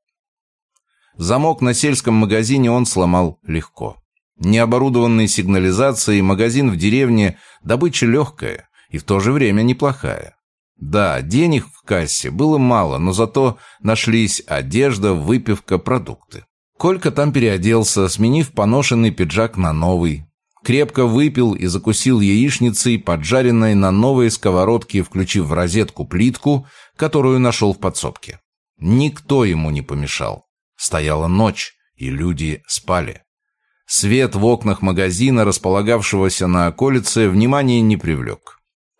Замок на сельском магазине он сломал легко. Необорудованный сигнализацией магазин в деревне – добыча легкая и в то же время неплохая. Да, денег в кассе было мало, но зато нашлись одежда, выпивка, продукты. Колька там переоделся, сменив поношенный пиджак на новый, Крепко выпил и закусил яичницей, поджаренной на новой сковородке, включив в розетку плитку, которую нашел в подсобке. Никто ему не помешал. Стояла ночь, и люди спали. Свет в окнах магазина, располагавшегося на околице, внимания не привлек.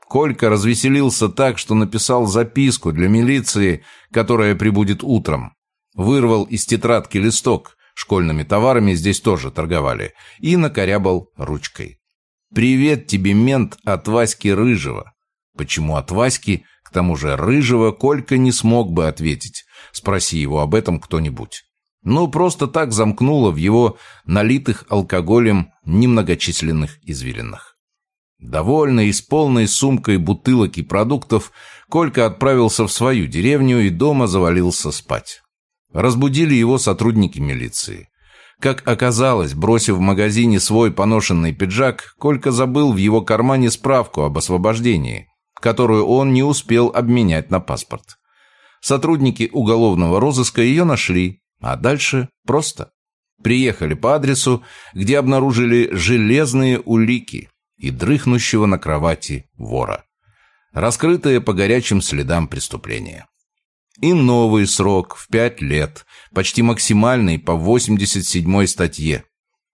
Колька развеселился так, что написал записку для милиции, которая прибудет утром. Вырвал из тетрадки листок, Школьными товарами здесь тоже торговали. И накорябал ручкой. «Привет тебе, мент, от Васьки Рыжего». Почему от Васьки, к тому же Рыжего, Колька не смог бы ответить. Спроси его об этом кто-нибудь. Ну, просто так замкнуло в его налитых алкоголем немногочисленных извилинах. Довольный и с полной сумкой бутылок и продуктов, Колька отправился в свою деревню и дома завалился спать. Разбудили его сотрудники милиции. Как оказалось, бросив в магазине свой поношенный пиджак, Колька забыл в его кармане справку об освобождении, которую он не успел обменять на паспорт. Сотрудники уголовного розыска ее нашли, а дальше просто. Приехали по адресу, где обнаружили железные улики и дрыхнущего на кровати вора, раскрытые по горячим следам преступления. И новый срок в пять лет, почти максимальный по 87 статье.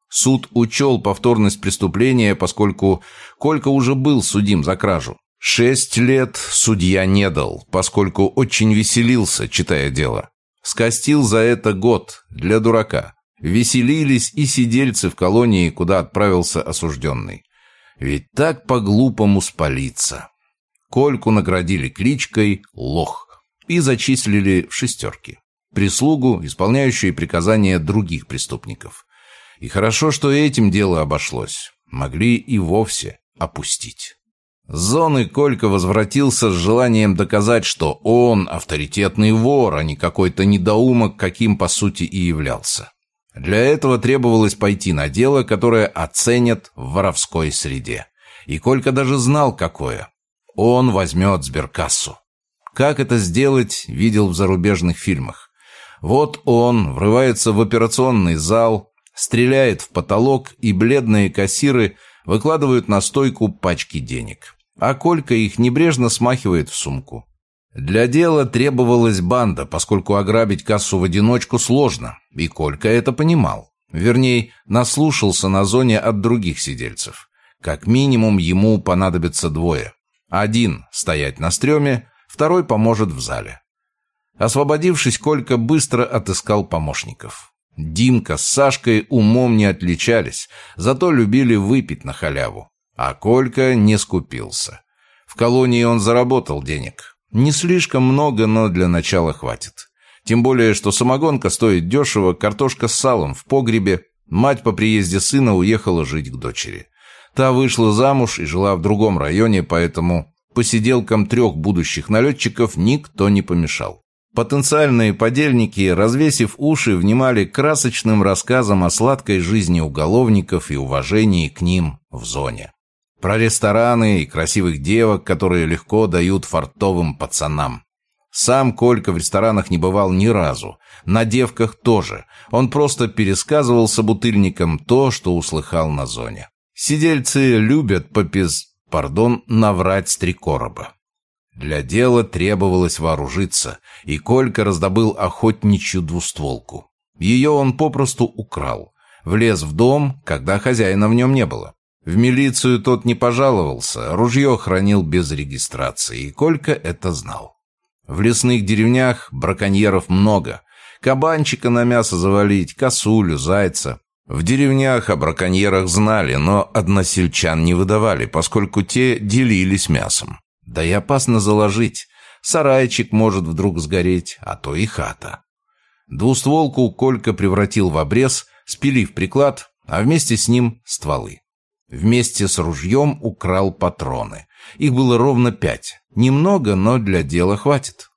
Суд учел повторность преступления, поскольку Колька уже был судим за кражу. Шесть лет судья не дал, поскольку очень веселился, читая дело. Скостил за это год для дурака. Веселились и сидельцы в колонии, куда отправился осужденный. Ведь так по-глупому спалиться. Кольку наградили кличкой «Лох» и зачислили в шестерки. Прислугу, исполняющую приказания других преступников. И хорошо, что этим дело обошлось. Могли и вовсе опустить. С зоны Колька возвратился с желанием доказать, что он авторитетный вор, а не какой-то недоумок, каким по сути и являлся. Для этого требовалось пойти на дело, которое оценят в воровской среде. И Колька даже знал, какое. Он возьмет сберкассу. Как это сделать, видел в зарубежных фильмах. Вот он врывается в операционный зал, стреляет в потолок, и бледные кассиры выкладывают на стойку пачки денег. А Колька их небрежно смахивает в сумку. Для дела требовалась банда, поскольку ограбить кассу в одиночку сложно, и Колька это понимал. Вернее, наслушался на зоне от других сидельцев. Как минимум ему понадобится двое. Один стоять на стреме, Второй поможет в зале. Освободившись, Колька быстро отыскал помощников. Димка с Сашкой умом не отличались, зато любили выпить на халяву. А Колька не скупился. В колонии он заработал денег. Не слишком много, но для начала хватит. Тем более, что самогонка стоит дешево, картошка с салом в погребе. Мать по приезде сына уехала жить к дочери. Та вышла замуж и жила в другом районе, поэтому посиделкам трех будущих налетчиков никто не помешал. Потенциальные подельники, развесив уши, внимали красочным рассказам о сладкой жизни уголовников и уважении к ним в зоне. Про рестораны и красивых девок, которые легко дают фартовым пацанам. Сам Колька в ресторанах не бывал ни разу. На девках тоже. Он просто пересказывал собутыльникам то, что услыхал на зоне. Сидельцы любят попиз... Пардон, наврать с три короба. Для дела требовалось вооружиться, и Колька раздобыл охотничью двустволку. Ее он попросту украл. Влез в дом, когда хозяина в нем не было. В милицию тот не пожаловался, ружье хранил без регистрации, и Колька это знал. В лесных деревнях браконьеров много. Кабанчика на мясо завалить, косулю, зайца. В деревнях о браконьерах знали, но односельчан не выдавали, поскольку те делились мясом. Да и опасно заложить. Сарайчик может вдруг сгореть, а то и хата. Двустволку Колька превратил в обрез, спилив приклад, а вместе с ним стволы. Вместе с ружьем украл патроны. Их было ровно пять. Немного, но для дела хватит.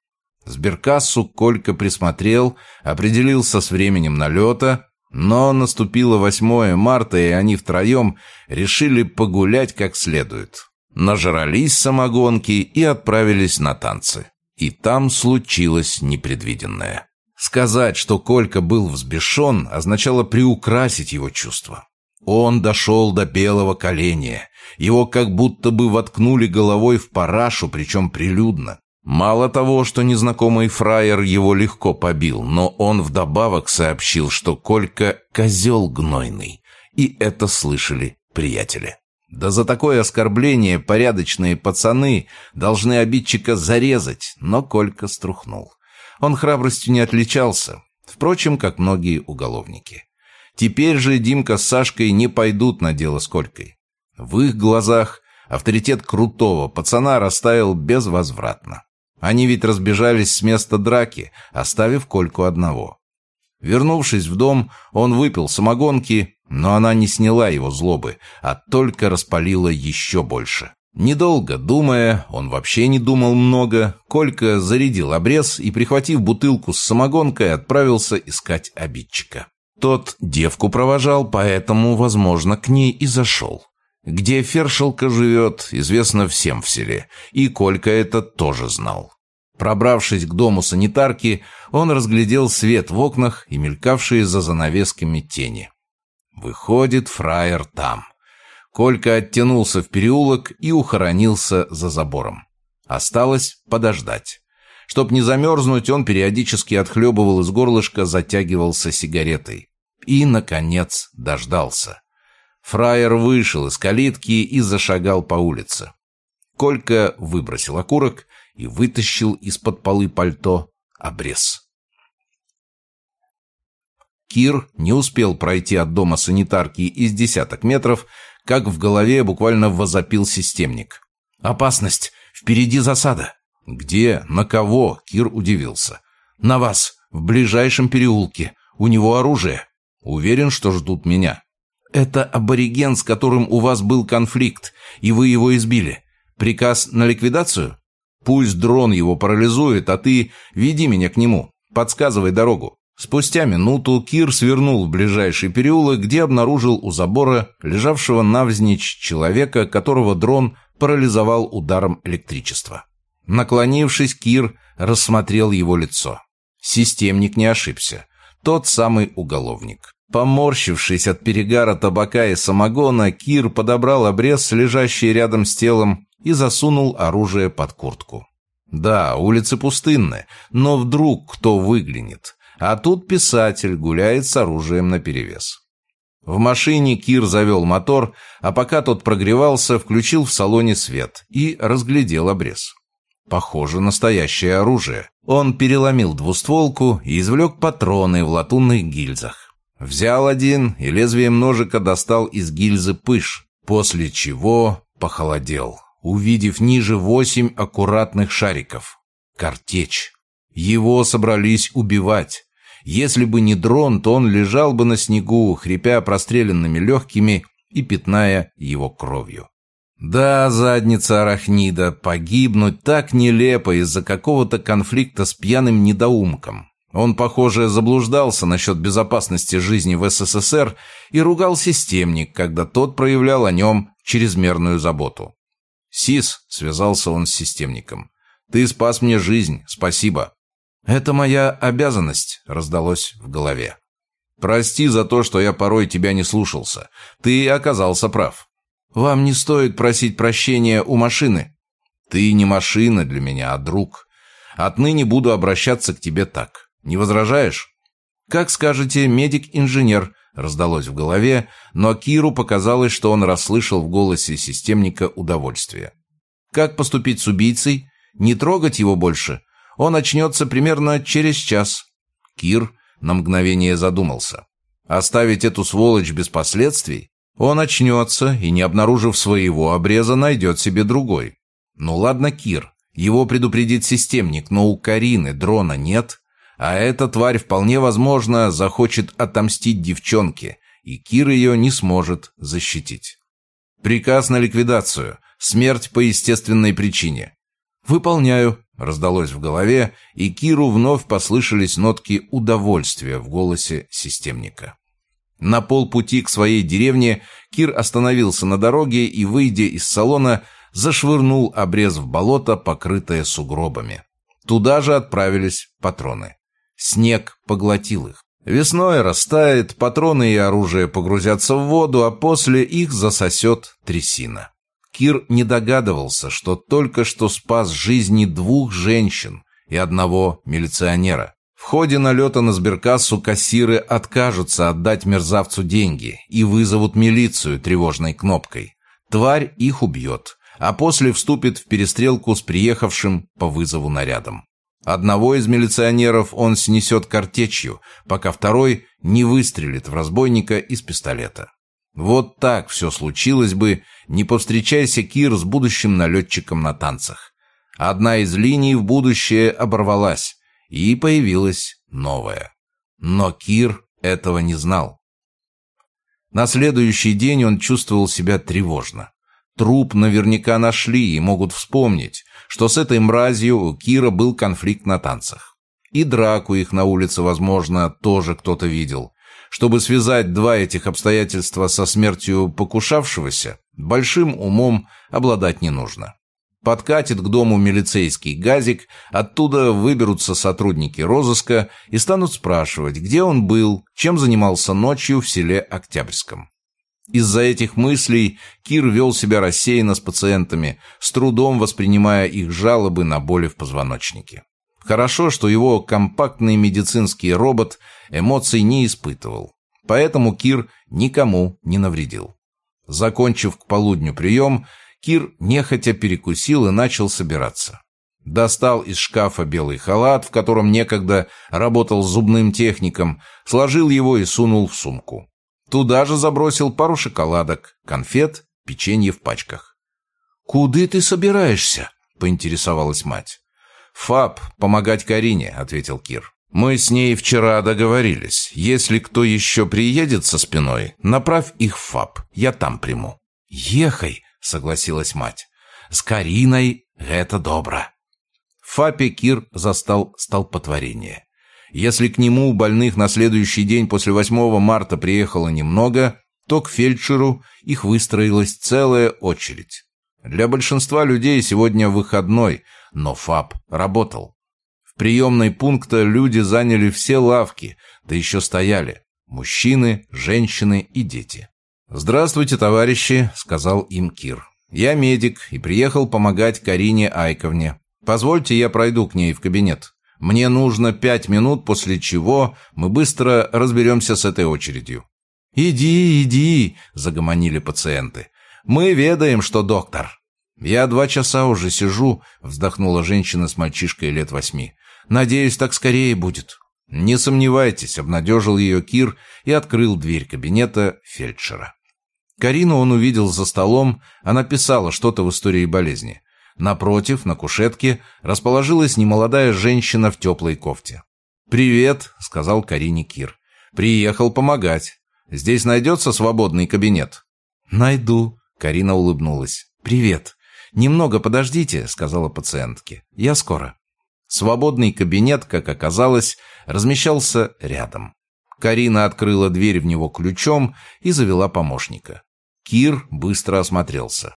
Сберкассу Колька присмотрел, определился с временем налета, но наступило 8 марта, и они втроем решили погулять как следует. Нажрались самогонки и отправились на танцы. И там случилось непредвиденное. Сказать, что Колька был взбешен, означало приукрасить его чувства. Он дошел до белого коленя. Его как будто бы воткнули головой в парашу, причем прилюдно. Мало того, что незнакомый фраер его легко побил, но он вдобавок сообщил, что Колька – козел гнойный. И это слышали приятели. Да за такое оскорбление порядочные пацаны должны обидчика зарезать, но Колька струхнул. Он храбростью не отличался, впрочем, как многие уголовники. Теперь же Димка с Сашкой не пойдут на дело с Колькой. В их глазах авторитет крутого пацана растаял безвозвратно. Они ведь разбежались с места драки, оставив Кольку одного. Вернувшись в дом, он выпил самогонки, но она не сняла его злобы, а только распалила еще больше. Недолго думая, он вообще не думал много, Колька зарядил обрез и, прихватив бутылку с самогонкой, отправился искать обидчика. Тот девку провожал, поэтому, возможно, к ней и зашел. Где Фершелка живет, известно всем в селе, и Колька это тоже знал. Пробравшись к дому санитарки, он разглядел свет в окнах и мелькавшие за занавесками тени. Выходит, фраер там. Колька оттянулся в переулок и ухоронился за забором. Осталось подождать. Чтоб не замерзнуть, он периодически отхлебывал из горлышка, затягивался сигаретой. И, наконец, дождался. Фраер вышел из калитки и зашагал по улице. Колька выбросил окурок и вытащил из-под полы пальто обрез. Кир не успел пройти от дома санитарки из десяток метров, как в голове буквально возопил системник. «Опасность! Впереди засада!» «Где? На кого?» Кир удивился. «На вас! В ближайшем переулке! У него оружие!» Уверен, что ждут меня. Это абориген, с которым у вас был конфликт, и вы его избили. Приказ на ликвидацию? Пусть дрон его парализует, а ты веди меня к нему. Подсказывай дорогу. Спустя минуту Кир свернул в ближайший переулок, где обнаружил у забора лежавшего навзничь человека, которого дрон парализовал ударом электричества. Наклонившись, Кир рассмотрел его лицо. Системник не ошибся. Тот самый уголовник. Поморщившись от перегара табака и самогона, Кир подобрал обрез, лежащий рядом с телом, и засунул оружие под куртку. Да, улицы пустынны, но вдруг кто выглянет. А тут писатель гуляет с оружием наперевес. В машине Кир завел мотор, а пока тот прогревался, включил в салоне свет и разглядел обрез. Похоже, настоящее оружие. Он переломил двустволку и извлек патроны в латунных гильзах. Взял один и лезвием ножика достал из гильзы пыш, после чего похолодел, увидев ниже восемь аккуратных шариков. Картечь. Его собрались убивать. Если бы не дрон, то он лежал бы на снегу, хрипя простреленными легкими и пятная его кровью. Да, задница арахнида, погибнуть так нелепо из-за какого-то конфликта с пьяным недоумком. Он, похоже, заблуждался насчет безопасности жизни в СССР и ругал системник, когда тот проявлял о нем чрезмерную заботу. «Сис», — связался он с системником, — «ты спас мне жизнь, спасибо». «Это моя обязанность», — раздалось в голове. «Прости за то, что я порой тебя не слушался. Ты оказался прав. Вам не стоит просить прощения у машины. Ты не машина для меня, а друг. Отныне буду обращаться к тебе так. Не возражаешь? Как скажете, медик-инженер, раздалось в голове, но Киру показалось, что он расслышал в голосе системника удовольствие. Как поступить с убийцей? Не трогать его больше? Он очнется примерно через час. Кир на мгновение задумался. Оставить эту сволочь без последствий? Он очнется и, не обнаружив своего обреза, найдет себе другой. Ну ладно, Кир, его предупредит системник, но у Карины дрона нет, а эта тварь вполне возможно захочет отомстить девчонке, и Кир ее не сможет защитить. Приказ на ликвидацию. Смерть по естественной причине. «Выполняю», — раздалось в голове, и Киру вновь послышались нотки удовольствия в голосе системника. На полпути к своей деревне Кир остановился на дороге и, выйдя из салона, зашвырнул обрез в болото, покрытое сугробами. Туда же отправились патроны. Снег поглотил их. Весной растает, патроны и оружие погрузятся в воду, а после их засосет трясина. Кир не догадывался, что только что спас жизни двух женщин и одного милиционера. В ходе налета на сберкассу кассиры откажутся отдать мерзавцу деньги и вызовут милицию тревожной кнопкой. Тварь их убьет, а после вступит в перестрелку с приехавшим по вызову нарядом. Одного из милиционеров он снесет картечью, пока второй не выстрелит в разбойника из пистолета. Вот так все случилось бы, не повстречайся Кир с будущим налетчиком на танцах. Одна из линий в будущее оборвалась, и появилась новая. Но Кир этого не знал. На следующий день он чувствовал себя тревожно. Труп наверняка нашли и могут вспомнить, что с этой мразью у Кира был конфликт на танцах. И драку их на улице, возможно, тоже кто-то видел. Чтобы связать два этих обстоятельства со смертью покушавшегося, большим умом обладать не нужно. Подкатит к дому милицейский газик, оттуда выберутся сотрудники розыска и станут спрашивать, где он был, чем занимался ночью в селе Октябрьском. Из-за этих мыслей Кир вел себя рассеянно с пациентами, с трудом воспринимая их жалобы на боли в позвоночнике. Хорошо, что его компактный медицинский робот эмоций не испытывал. Поэтому Кир никому не навредил. Закончив к полудню прием, Кир нехотя перекусил и начал собираться. Достал из шкафа белый халат, в котором некогда работал зубным техником, сложил его и сунул в сумку. Туда же забросил пару шоколадок, конфет, печенье в пачках. «Куды ты собираешься?» — поинтересовалась мать. «ФАП, помогать Карине», — ответил Кир. «Мы с ней вчера договорились. Если кто еще приедет со спиной, направь их в ФАП. Я там приму». «Ехай», — согласилась мать. «С Кариной это добро». В ФАПе Кир застал столпотворение. Если к нему больных на следующий день после 8 марта приехало немного, то к фельдшеру их выстроилась целая очередь. Для большинства людей сегодня выходной, но ФАП работал. В приемной пункта люди заняли все лавки, да еще стояли. Мужчины, женщины и дети. «Здравствуйте, товарищи», — сказал им Кир. «Я медик и приехал помогать Карине Айковне. Позвольте, я пройду к ней в кабинет. Мне нужно пять минут, после чего мы быстро разберемся с этой очередью». «Иди, иди», — загомонили пациенты. «Мы ведаем, что доктор». «Я два часа уже сижу», — вздохнула женщина с мальчишкой лет восьми. «Надеюсь, так скорее будет». «Не сомневайтесь», — обнадежил ее Кир и открыл дверь кабинета фельдшера. Карину он увидел за столом, она писала что-то в истории болезни. Напротив, на кушетке, расположилась немолодая женщина в теплой кофте. «Привет», — сказал Карине Кир. «Приехал помогать. Здесь найдется свободный кабинет?» «Найду», — Карина улыбнулась. «Привет. Немного подождите», — сказала пациентке. «Я скоро». Свободный кабинет, как оказалось, размещался рядом. Карина открыла дверь в него ключом и завела помощника. Кир быстро осмотрелся.